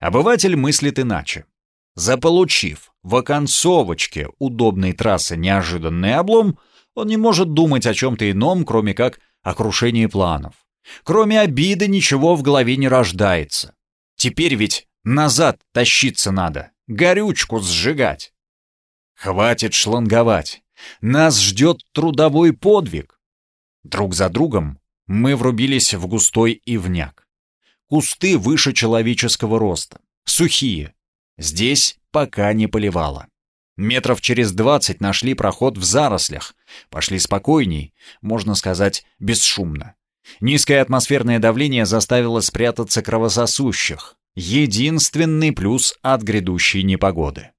S1: Обыватель мыслит иначе. Заполучив в оконцовочке удобной трассы неожиданный облом, он не может думать о чем-то ином, кроме как о крушении планов. Кроме обиды ничего в голове не рождается. Теперь ведь назад тащиться надо, горючку сжигать. Хватит шланговать. Нас ждет трудовой подвиг. Друг за другом мы врубились в густой ивняк. Кусты выше человеческого роста. Сухие. Здесь пока не поливало. Метров через двадцать нашли проход в зарослях. Пошли спокойней, можно сказать, бесшумно. Низкое атмосферное давление заставило спрятаться кровососущих. Единственный плюс от грядущей непогоды.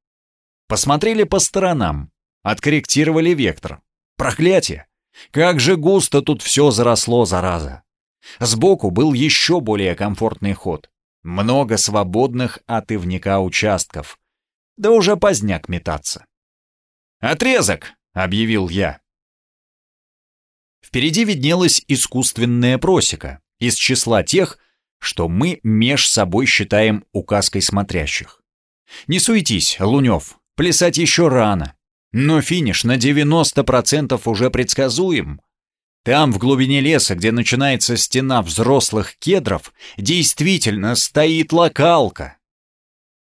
S1: Посмотрели по сторонам. Откорректировали вектор. Проклятие! Как же густо тут все заросло, зараза! Сбоку был еще более комфортный ход. Много свободных от ивника участков. Да уже поздняк метаться. «Отрезок!» — объявил я. Впереди виднелась искусственная просека из числа тех, что мы меж собой считаем указкой смотрящих. Не суетись, Лунев, плясать еще рано. Но финиш на 90% уже предсказуем. Там, в глубине леса, где начинается стена взрослых кедров, действительно стоит локалка.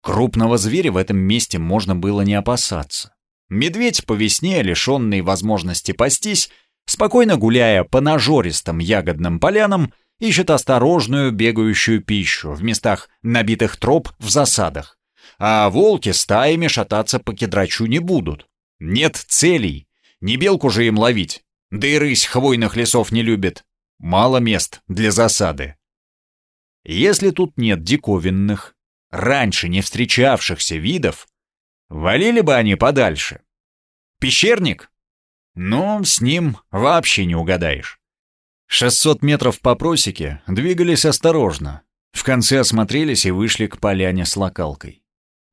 S1: Крупного зверя в этом месте можно было не опасаться. Медведь по весне, лишенный возможности пастись, спокойно гуляя по нажористым ягодным полянам, ищет осторожную бегающую пищу в местах набитых троп в засадах. А волки стаями шататься по кедрачу не будут. Нет целей. Не белку же им ловить. Да и рысь хвойных лесов не любит. Мало мест для засады. Если тут нет диковинных, раньше не встречавшихся видов, валили бы они подальше. Пещерник? Ну, с ним вообще не угадаешь. 600 метров по просеке двигались осторожно. В конце осмотрелись и вышли к поляне с локалкой.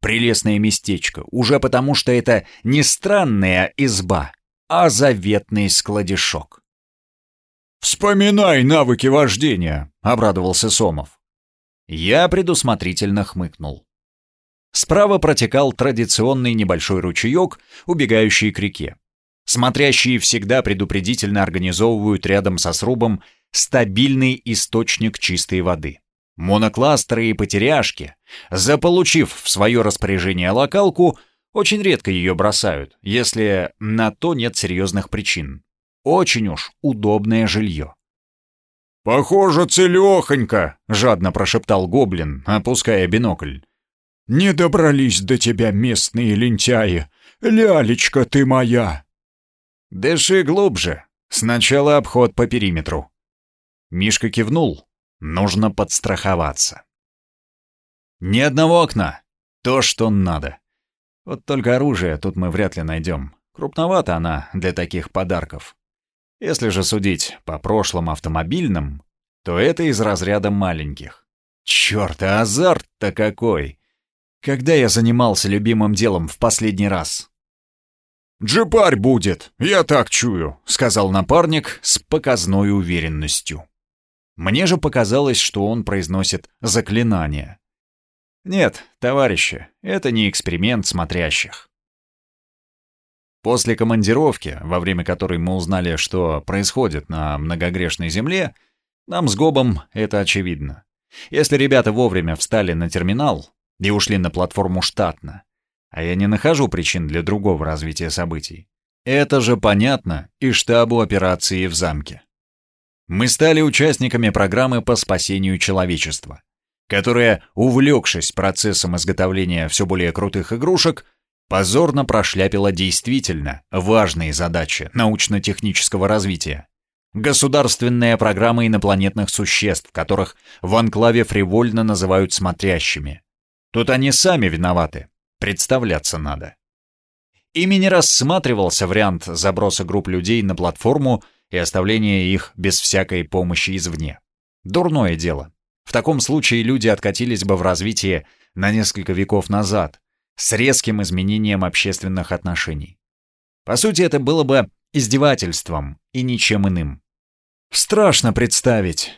S1: Прелестное местечко, уже потому что это не странная изба, а заветный складишок.
S2: «Вспоминай навыки вождения», — обрадовался Сомов.
S1: Я предусмотрительно хмыкнул. Справа протекал традиционный небольшой ручеек, убегающий к реке. Смотрящие всегда предупредительно организовывают рядом со срубом стабильный источник чистой воды. Монокластеры и потеряшки, заполучив в свое распоряжение локалку, очень редко ее бросают, если на то нет серьезных причин. Очень уж удобное жилье.
S2: «Похоже, целехонько!» — жадно прошептал гоблин, опуская бинокль. «Не добрались до тебя местные лентяи! Лялечка ты моя!»
S1: «Дыши глубже. Сначала обход по периметру». Мишка кивнул. «Нужно подстраховаться». «Ни одного окна. То, что надо. Вот только оружие тут мы вряд ли найдем. Крупновато она для таких подарков. Если же судить по прошлым автомобильным, то это из разряда маленьких. Черт, а азарт-то какой! Когда я занимался любимым делом в последний раз?
S2: «Джипарь будет, я так чую», — сказал напарник
S1: с показной уверенностью. Мне же показалось, что он произносит заклинание. Нет, товарищи, это не эксперимент смотрящих. После командировки, во время которой мы узнали, что происходит на многогрешной земле, нам с Гобом это очевидно. Если ребята вовремя встали на терминал и ушли на платформу штатно, а я не нахожу причин для другого развития событий. Это же понятно и штабу операции в замке. Мы стали участниками программы по спасению человечества, которая, увлекшись процессом изготовления все более крутых игрушек, позорно прошляпила действительно важные задачи научно-технического развития. Государственная программа инопланетных существ, которых в анклаве фривольно называют смотрящими. Тут они сами виноваты. Представляться надо. Ими не рассматривался вариант заброса групп людей на платформу и оставления их без всякой помощи извне. Дурное дело. В таком случае люди откатились бы в развитие на несколько веков назад, с резким изменением общественных отношений. По сути, это было бы издевательством и ничем иным. Страшно представить.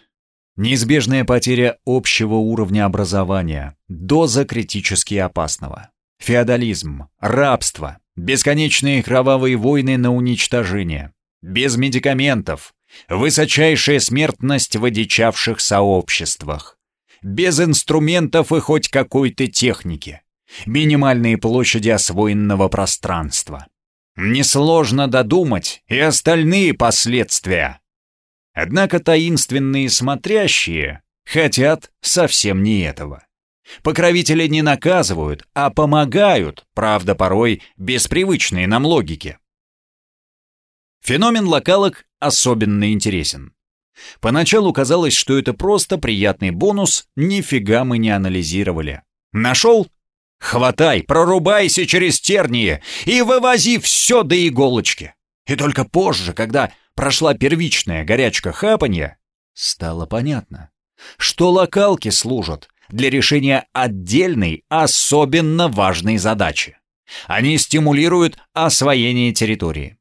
S1: Неизбежная потеря общего уровня образования, доза критически опасного. Феодализм, рабство, бесконечные кровавые войны на уничтожение, без медикаментов, высочайшая смертность в одичавших сообществах, без инструментов и хоть какой-то техники, минимальные площади освоенного пространства. Несложно додумать и остальные последствия. Однако таинственные смотрящие хотят совсем не этого. Покровители не наказывают, а помогают, правда, порой без привычной нам логики. Феномен локалок особенно интересен. Поначалу казалось, что это просто приятный бонус, нифига мы не анализировали. Нашел? Хватай, прорубайся через тернии и вывози все до иголочки. И только позже, когда прошла первичная горячка хапанья, стало понятно, что локалки служат для решения отдельной, особенно важной задачи. Они стимулируют освоение территории.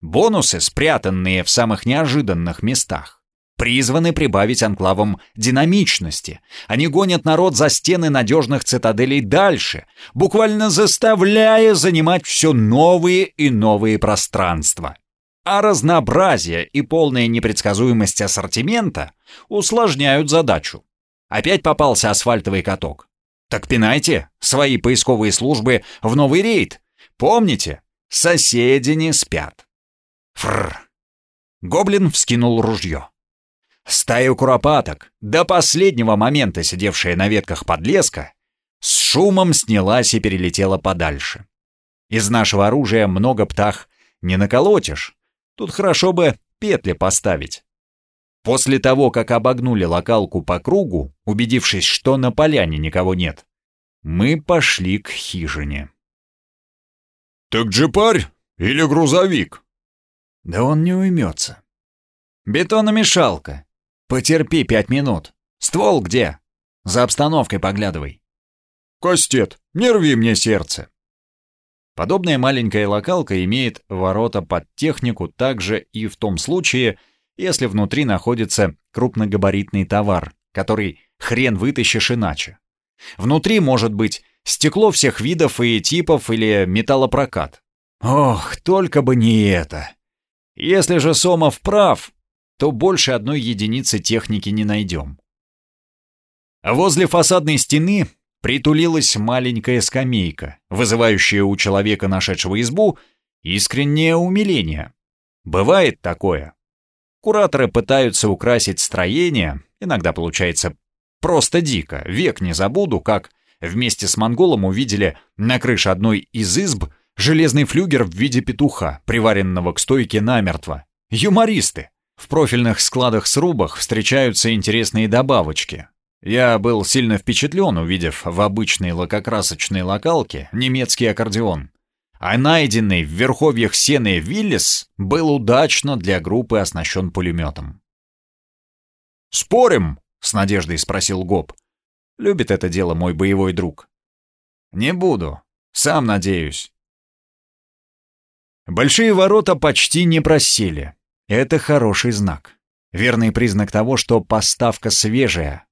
S1: Бонусы, спрятанные в самых неожиданных местах, призваны прибавить анклавам динамичности. Они гонят народ за стены надежных цитаделей дальше, буквально заставляя занимать все новые и новые пространства. А разнообразие и полная непредсказуемость ассортимента усложняют задачу. Опять попался асфальтовый каток. Так пинайте свои поисковые службы в новый рейд. Помните, Соседи не спят. Фрр. Гоблин вскинул ружье. Стая куропаток, до последнего момента сидевшая на ветках подлеска, с шумом снялась и перелетела подальше. Из нашего оружия много птах не наколотишь. Тут хорошо бы петли поставить. После того, как обогнули локалку по кругу, убедившись, что на поляне никого нет, мы пошли к хижине.
S2: «Так джипарь или грузовик?»
S1: «Да он не уймется. Бетономешалка. Потерпи пять минут. Ствол где? За обстановкой поглядывай».
S2: «Костет, не рви мне сердце».
S1: Подобная маленькая локалка имеет ворота под технику также и в том случае, если внутри находится крупногабаритный товар, который хрен вытащишь иначе. Внутри может быть стекло всех видов и типов или металлопрокат. Ох, только бы не это. Если же Сомов прав, то больше одной единицы техники не найдем. Возле фасадной стены притулилась маленькая скамейка, вызывающая у человека, нашедшего избу, искреннее умиление. Бывает такое. Кураторы пытаются украсить строение, иногда получается просто дико, век не забуду, как вместе с монголом увидели на крыше одной из изб железный флюгер в виде петуха, приваренного к стойке намертво. Юмористы. В профильных складах-срубах встречаются интересные добавочки. Я был сильно впечатлен, увидев в обычной лакокрасочной локалке немецкий аккордеон а найденный в верховьях сены Виллис был удачно для группы оснащен пулеметом.
S2: «Спорим?» — с надеждой спросил Гоб.
S1: «Любит это дело мой боевой друг». «Не буду. Сам надеюсь». Большие ворота почти не просели. Это хороший знак. Верный признак того, что поставка свежая.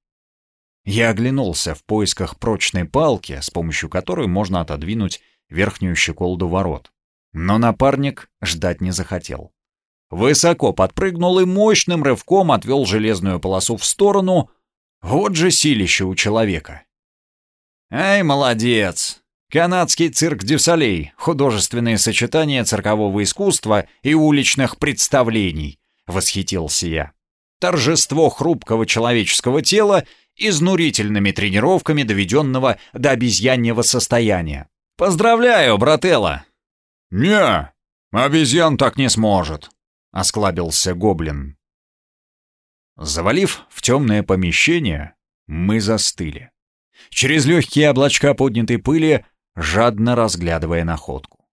S1: Я оглянулся в поисках прочной палки, с помощью которой можно отодвинуть верхнюю щеколду ворот. Но напарник ждать не захотел. Высоко подпрыгнул и мощным рывком отвел железную полосу в сторону. Вот же силище у человека. «Эй, молодец! Канадский цирк Дюсалей, художественное сочетание циркового искусства и уличных представлений», — восхитился я. Торжество хрупкого человеческого тела изнурительными тренировками, доведенного до обезьяньего состояния. «Поздравляю, брателла!»
S2: «Не, обезьян так не сможет», —
S1: осклабился гоблин. Завалив в темное помещение, мы застыли. Через легкие облачка поднятой пыли, жадно разглядывая находку.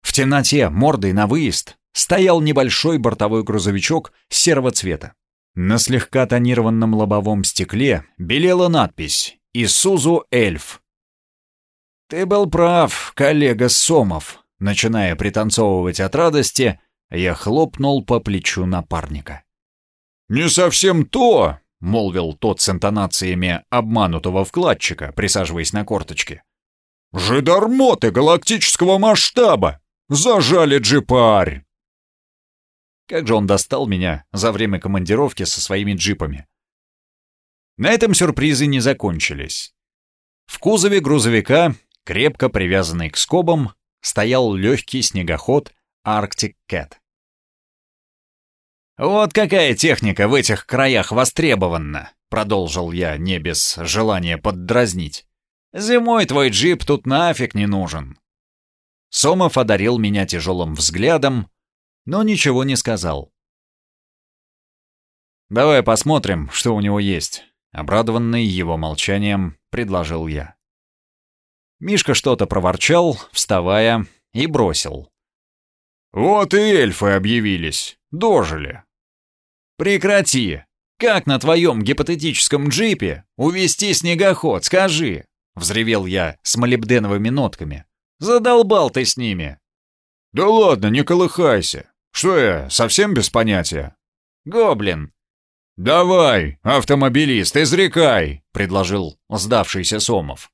S1: В темноте, мордой на выезд, стоял небольшой бортовой грузовичок серого цвета. На слегка тонированном лобовом стекле белела надпись «Исузу Эльф», «Ты был прав, коллега Сомов», — начиная пританцовывать от радости, я хлопнул по плечу напарника.
S2: «Не совсем то», —
S1: молвил тот с интонациями обманутого вкладчика, присаживаясь на корточки.
S2: «Жидармоты галактического масштаба! Зажали джипарь!»
S1: Как же он достал меня за время командировки со своими джипами. На этом сюрпризы не закончились. В кузове грузовика Крепко привязанный к скобам, стоял легкий снегоход Arctic Cat. «Вот какая техника в этих краях востребована», — продолжил я, не без желания поддразнить. «Зимой твой джип тут нафиг не нужен». Сомов одарил меня тяжелым взглядом, но ничего не сказал. «Давай посмотрим, что у него есть», — обрадованный его молчанием, предложил я. Мишка что-то проворчал, вставая, и бросил.
S2: «Вот и эльфы объявились. Дожили».
S1: «Прекрати! Как на твоем гипотетическом джипе увести снегоход, скажи?» — взревел я с молибденовыми нотками. «Задолбал ты с ними!»
S2: «Да ладно, не колыхайся. Что я, совсем без понятия?»
S1: «Гоблин!»
S2: «Давай, автомобилист, изрекай!»
S1: — предложил сдавшийся Сомов.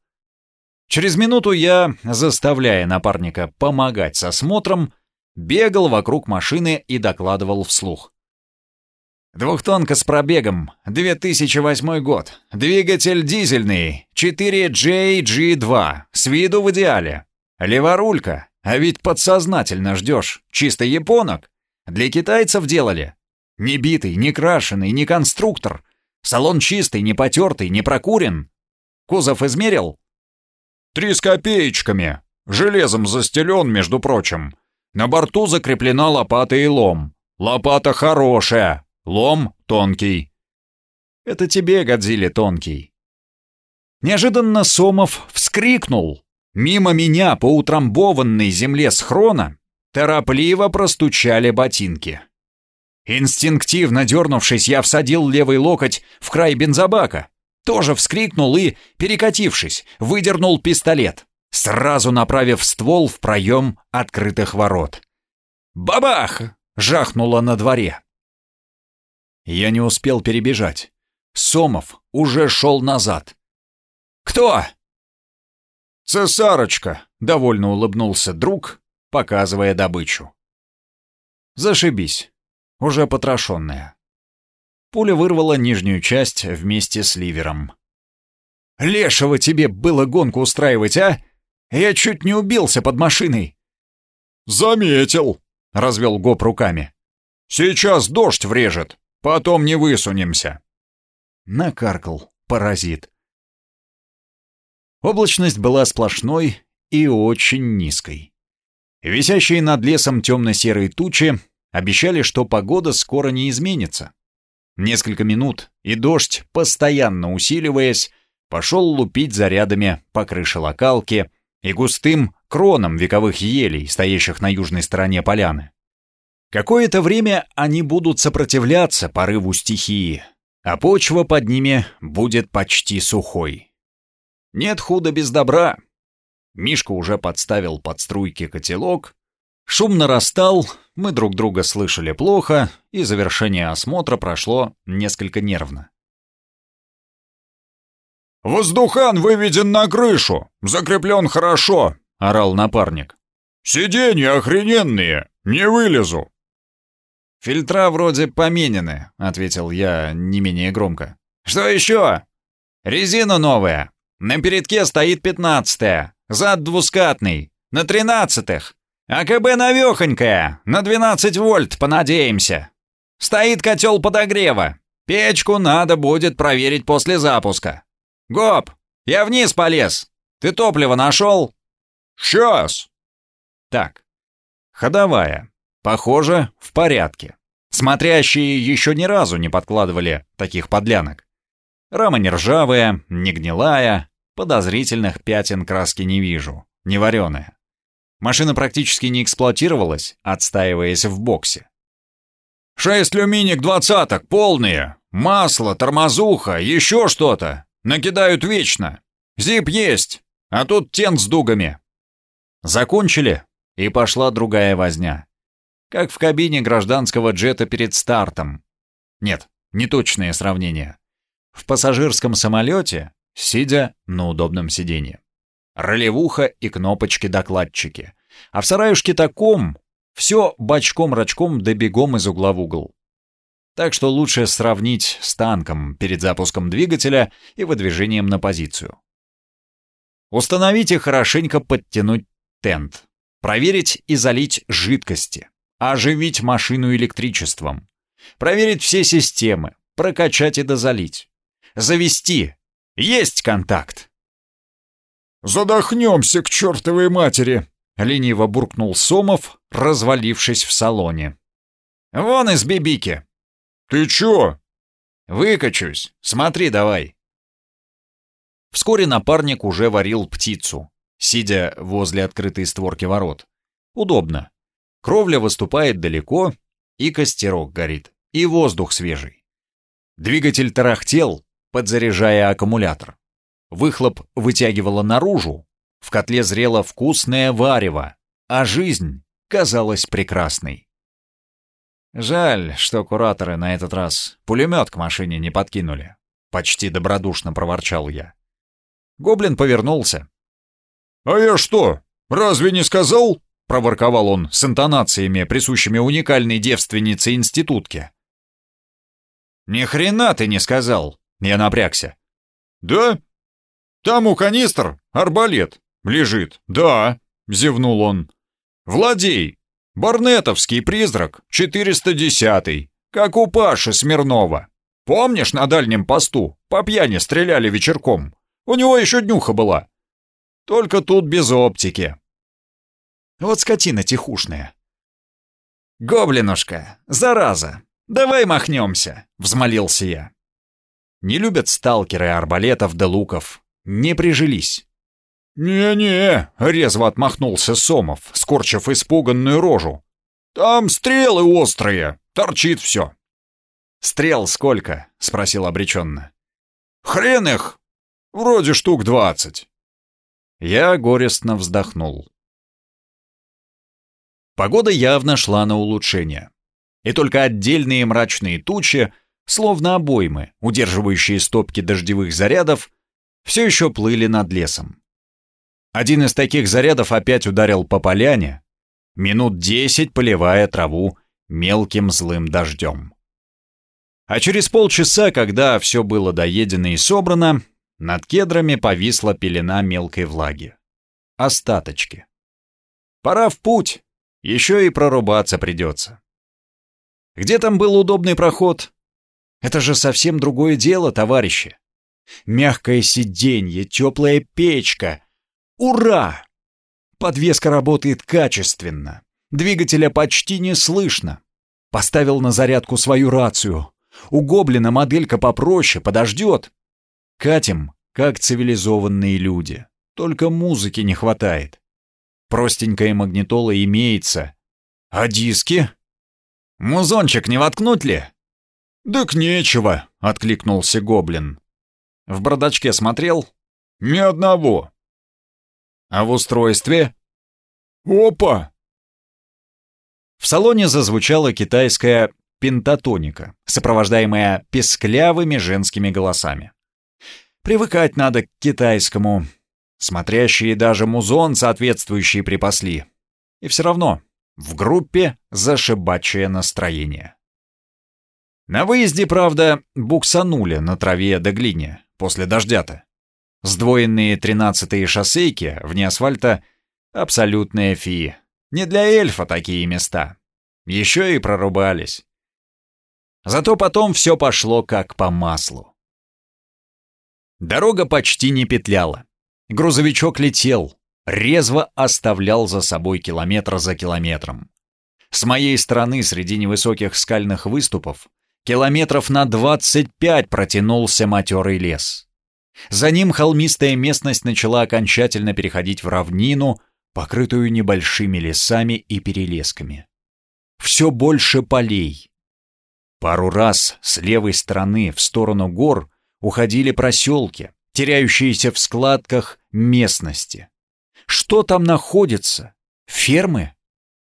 S1: Через минуту я, заставляя напарника помогать с осмотром, бегал вокруг машины и докладывал вслух. Двухтонка с пробегом, 2008 год, двигатель дизельный, 4JG2, с виду в идеале. Леворулька, А ведь подсознательно ждешь. Чисто японок. Для китайцев делали. Не битый, не крашеный, не конструктор. Салон чистый, не потертый, не прокурен. Кузов измерил?
S2: Три с копеечками. Железом застелен, между прочим. На борту закреплена лопата и лом. Лопата хорошая, лом тонкий.
S1: Это тебе, Годзилле, тонкий. Неожиданно Сомов вскрикнул. Мимо меня по утрамбованной земле схрона торопливо простучали ботинки. Инстинктивно дернувшись, я всадил левый локоть в край бензобака. Тоже вскрикнул и, перекатившись, выдернул пистолет, сразу направив ствол в проем открытых ворот. «Бабах!» — жахнуло на дворе. Я не успел перебежать. Сомов уже шел назад. «Кто?»
S2: «Цесарочка», — довольно улыбнулся друг, показывая добычу.
S1: «Зашибись. Уже потрошенная». Пуля вырвала нижнюю часть вместе с ливером. «Лешего тебе было гонку устраивать, а? Я чуть не убился под машиной».
S2: «Заметил», — развел Гоп руками. «Сейчас дождь врежет, потом не высунемся».
S1: Накаркал, паразит. Облачность была сплошной и очень низкой. Висящие над лесом темно-серые тучи обещали, что погода скоро не изменится. Несколько минут, и дождь, постоянно усиливаясь, пошел лупить зарядами по крыше локалки и густым кронам вековых елей, стоящих на южной стороне поляны. Какое-то время они будут сопротивляться порыву стихии, а почва под ними будет почти сухой. Нет худа без добра. Мишка уже подставил под струйки котелок. Шум нарастал, мы друг друга слышали плохо, и завершение осмотра прошло несколько нервно.
S2: «Воздухан выведен на крышу, закреплен хорошо», — орал напарник. «Сиденья охрененные, не вылезу».
S1: «Фильтра вроде поменены», — ответил я не менее громко. «Что еще?» «Резина новая. На передке стоит пятнадцатая, зад двускатный, на тринадцатых. АКБ навехонькая, на 12 вольт, понадеемся. Стоит котел подогрева. Печку надо будет проверить после запуска. Гоп, я вниз полез. Ты топливо нашел?
S2: Сейчас.
S1: Так, ходовая. Похоже, в порядке. Смотрящие еще ни разу не подкладывали таких подлянок. Рама не ржавая, не гнилая, Подозрительных пятен краски не вижу, не вареная. Машина практически не эксплуатировалась, отстаиваясь в боксе.
S2: «Шесть люминик двадцаток, полные. Масло, тормозуха, еще что-то. Накидают вечно. Зип есть, а тут тент с дугами».
S1: Закончили, и пошла другая возня. Как в кабине гражданского джета перед стартом. Нет, неточное сравнение. В пассажирском самолете сидя на удобном сиденье. Ролевуха и кнопочки-докладчики. А в сараюшке таком все бочком-рачком да бегом из угла в угол. Так что лучше сравнить с танком перед запуском двигателя и выдвижением на позицию. Установить и хорошенько подтянуть тент. Проверить и залить жидкости. Оживить машину электричеством. Проверить все системы. Прокачать и дозалить. Завести есть контакт!»
S2: «Задохнемся к чертовой матери!»
S1: — лениво буркнул Сомов, развалившись в салоне. «Вон из бибики!»
S2: «Ты чё?»
S1: «Выкачусь. Смотри давай!» Вскоре напарник уже варил птицу, сидя возле открытой створки ворот. Удобно. Кровля выступает далеко, и костерок горит, и воздух свежий. Двигатель тарахтел, подзаряжая аккумулятор. Выхлоп вытягивало наружу, в котле зрело вкусное варево, а жизнь казалась прекрасной. Жаль, что кураторы на этот раз пулемет к машине не подкинули. Почти добродушно проворчал я. Гоблин повернулся.
S2: «А я что, разве не сказал?» — проворковал он с интонациями, присущими уникальной девственнице институтке.
S1: «Ни хрена ты не сказал!» Я напрягся.
S2: «Да? Там у канистр арбалет лежит, да», — зевнул он. Владей! Барнетовский призрак, 410-й, как у Паши Смирнова. Помнишь, на дальнем посту по пьяни стреляли вечерком? У него еще днюха была. Только тут без оптики. Вот скотина тихушная. «Гоблинушка, зараза, давай махнемся!» — взмолился я. Не любят сталкеры арбалетов да луков. Не прижились. «Не-не», — резво отмахнулся Сомов, скорчив испуганную рожу. «Там стрелы острые, торчит все». «Стрел сколько?» — спросил обреченно. «Хрен их! Вроде штук двадцать». Я горестно вздохнул. Погода явно шла на улучшение. И только отдельные мрачные тучи, словно обоймы, удерживающие стопки дождевых зарядов, все еще плыли над лесом. Один из таких зарядов опять ударил по поляне, минут десять поливая траву мелким злым дождем. А через полчаса, когда все было доедено и собрано, над кедрами повисла пелена мелкой влаги. Остаточки. Пора в путь, еще и прорубаться придется. Где там был удобный проход? Это же совсем другое дело, товарищи. Мягкое сиденье, теплая печка. Ура! Подвеска работает качественно. Двигателя почти не слышно. Поставил на зарядку свою рацию. У гоблина моделька попроще, подождет. Катим, как цивилизованные люди. Только музыки не хватает. Простенькая магнитола имеется. А диски? Музончик не воткнуть ли? «Так нечего», — откликнулся гоблин. В бардачке смотрел? Ни одного. А в устройстве? Опа! В салоне зазвучала китайская пентатоника, сопровождаемая песклявыми женскими голосами. Привыкать надо к китайскому. Смотрящие даже музон соответствующие припасли. И все равно в группе зашибачее настроение. На выезде, правда, буксанули на траве до глине после дождя-то. Сдвоенные тринадцатые шоссейки вне асфальта — абсолютная фи. Не для эльфа такие места. Еще и прорубались. Зато потом все пошло как по маслу. Дорога почти не петляла. Грузовичок летел, резво оставлял за собой километр за километром. С моей стороны, среди невысоких скальных выступов, Километров на 25 протянулся матерый лес. За ним холмистая местность начала окончательно переходить в равнину, покрытую небольшими лесами и перелесками. Все больше полей. Пару раз с левой стороны в сторону гор уходили проселки, теряющиеся в складках местности. Что там находится? Фермы?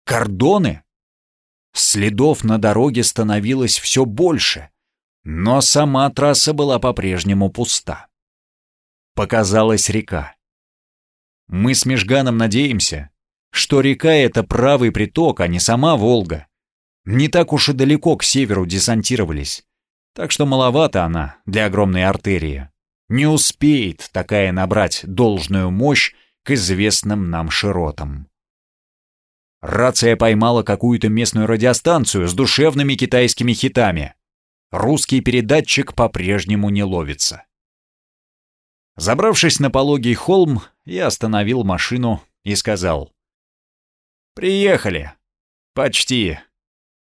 S2: Кордоны? Следов на дороге становилось все больше, но сама трасса была по-прежнему пуста. Показалась река. Мы с Межганом надеемся, что река — это правый приток, а не сама Волга. Не так уж и далеко к северу десантировались, так что маловато она для огромной артерии. Не успеет такая набрать должную мощь к известным нам широтам. Рация поймала какую-то местную радиостанцию с душевными китайскими хитами. Русский передатчик по-прежнему не ловится. Забравшись на пологий холм, я остановил машину и сказал. «Приехали. Почти.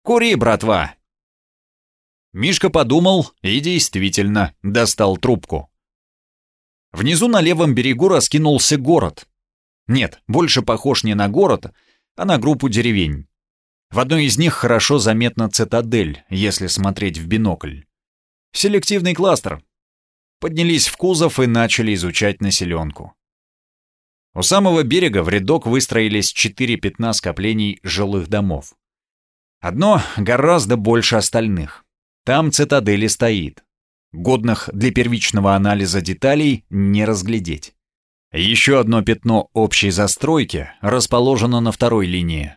S2: Кури, братва!» Мишка подумал и действительно достал трубку. Внизу на левом берегу раскинулся город. Нет, больше похож не на город, а на группу деревень. В одной из них хорошо заметна цитадель, если смотреть в бинокль. Селективный кластер. Поднялись в кузов и начали изучать населенку. У самого берега в рядок выстроились четыре пятна скоплений жилых домов. Одно гораздо больше остальных. Там цитадели стоит. Годных для первичного анализа деталей не разглядеть. Еще одно пятно общей застройки расположено на второй линии.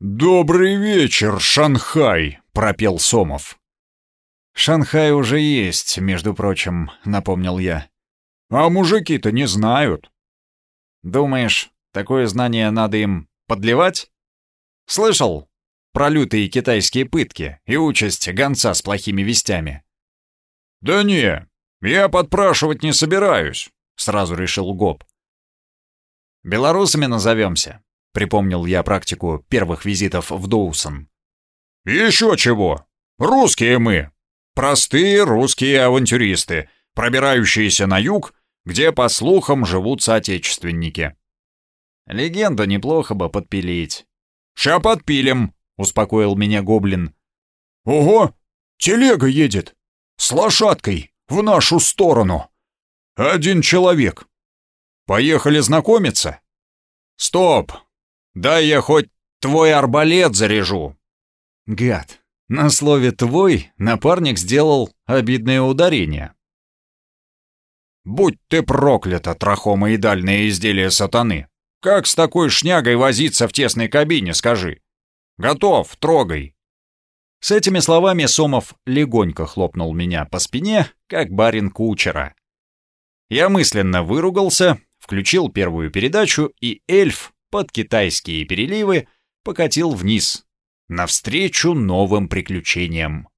S2: «Добрый вечер, Шанхай!» — пропел Сомов. «Шанхай уже есть, между прочим», — напомнил я. «А мужики-то не знают». «Думаешь, такое знание надо им
S1: Подливать? Слышал про лютые китайские пытки и участь гонца с плохими вестями?
S2: Да не, я подпрашивать не собираюсь, сразу решил Гоб.
S1: Белорусами назовемся, припомнил я практику первых визитов в Доусон.
S2: Еще чего? Русские мы. Простые русские авантюристы, пробирающиеся на юг, где, по слухам, живут соотечественники.
S1: Легенду неплохо бы подпилить.
S2: «Ща подпилим», — успокоил меня гоблин.
S3: «Ого! Телега едет! С лошадкой! В нашу сторону! Один человек! Поехали знакомиться?»
S2: «Стоп! Дай я хоть твой арбалет заряжу!»
S1: Гад! На слове «твой» напарник сделал обидное ударение.
S2: «Будь ты проклята, трахомоидальное изделие сатаны! Как с такой шнягой возиться в тесной кабине, скажи? Готов, трогай!»
S1: С этими словами Сомов легонько хлопнул меня по спине, как барин кучера. Я мысленно выругался, включил первую передачу, и эльф под китайские переливы покатил вниз, навстречу новым приключениям.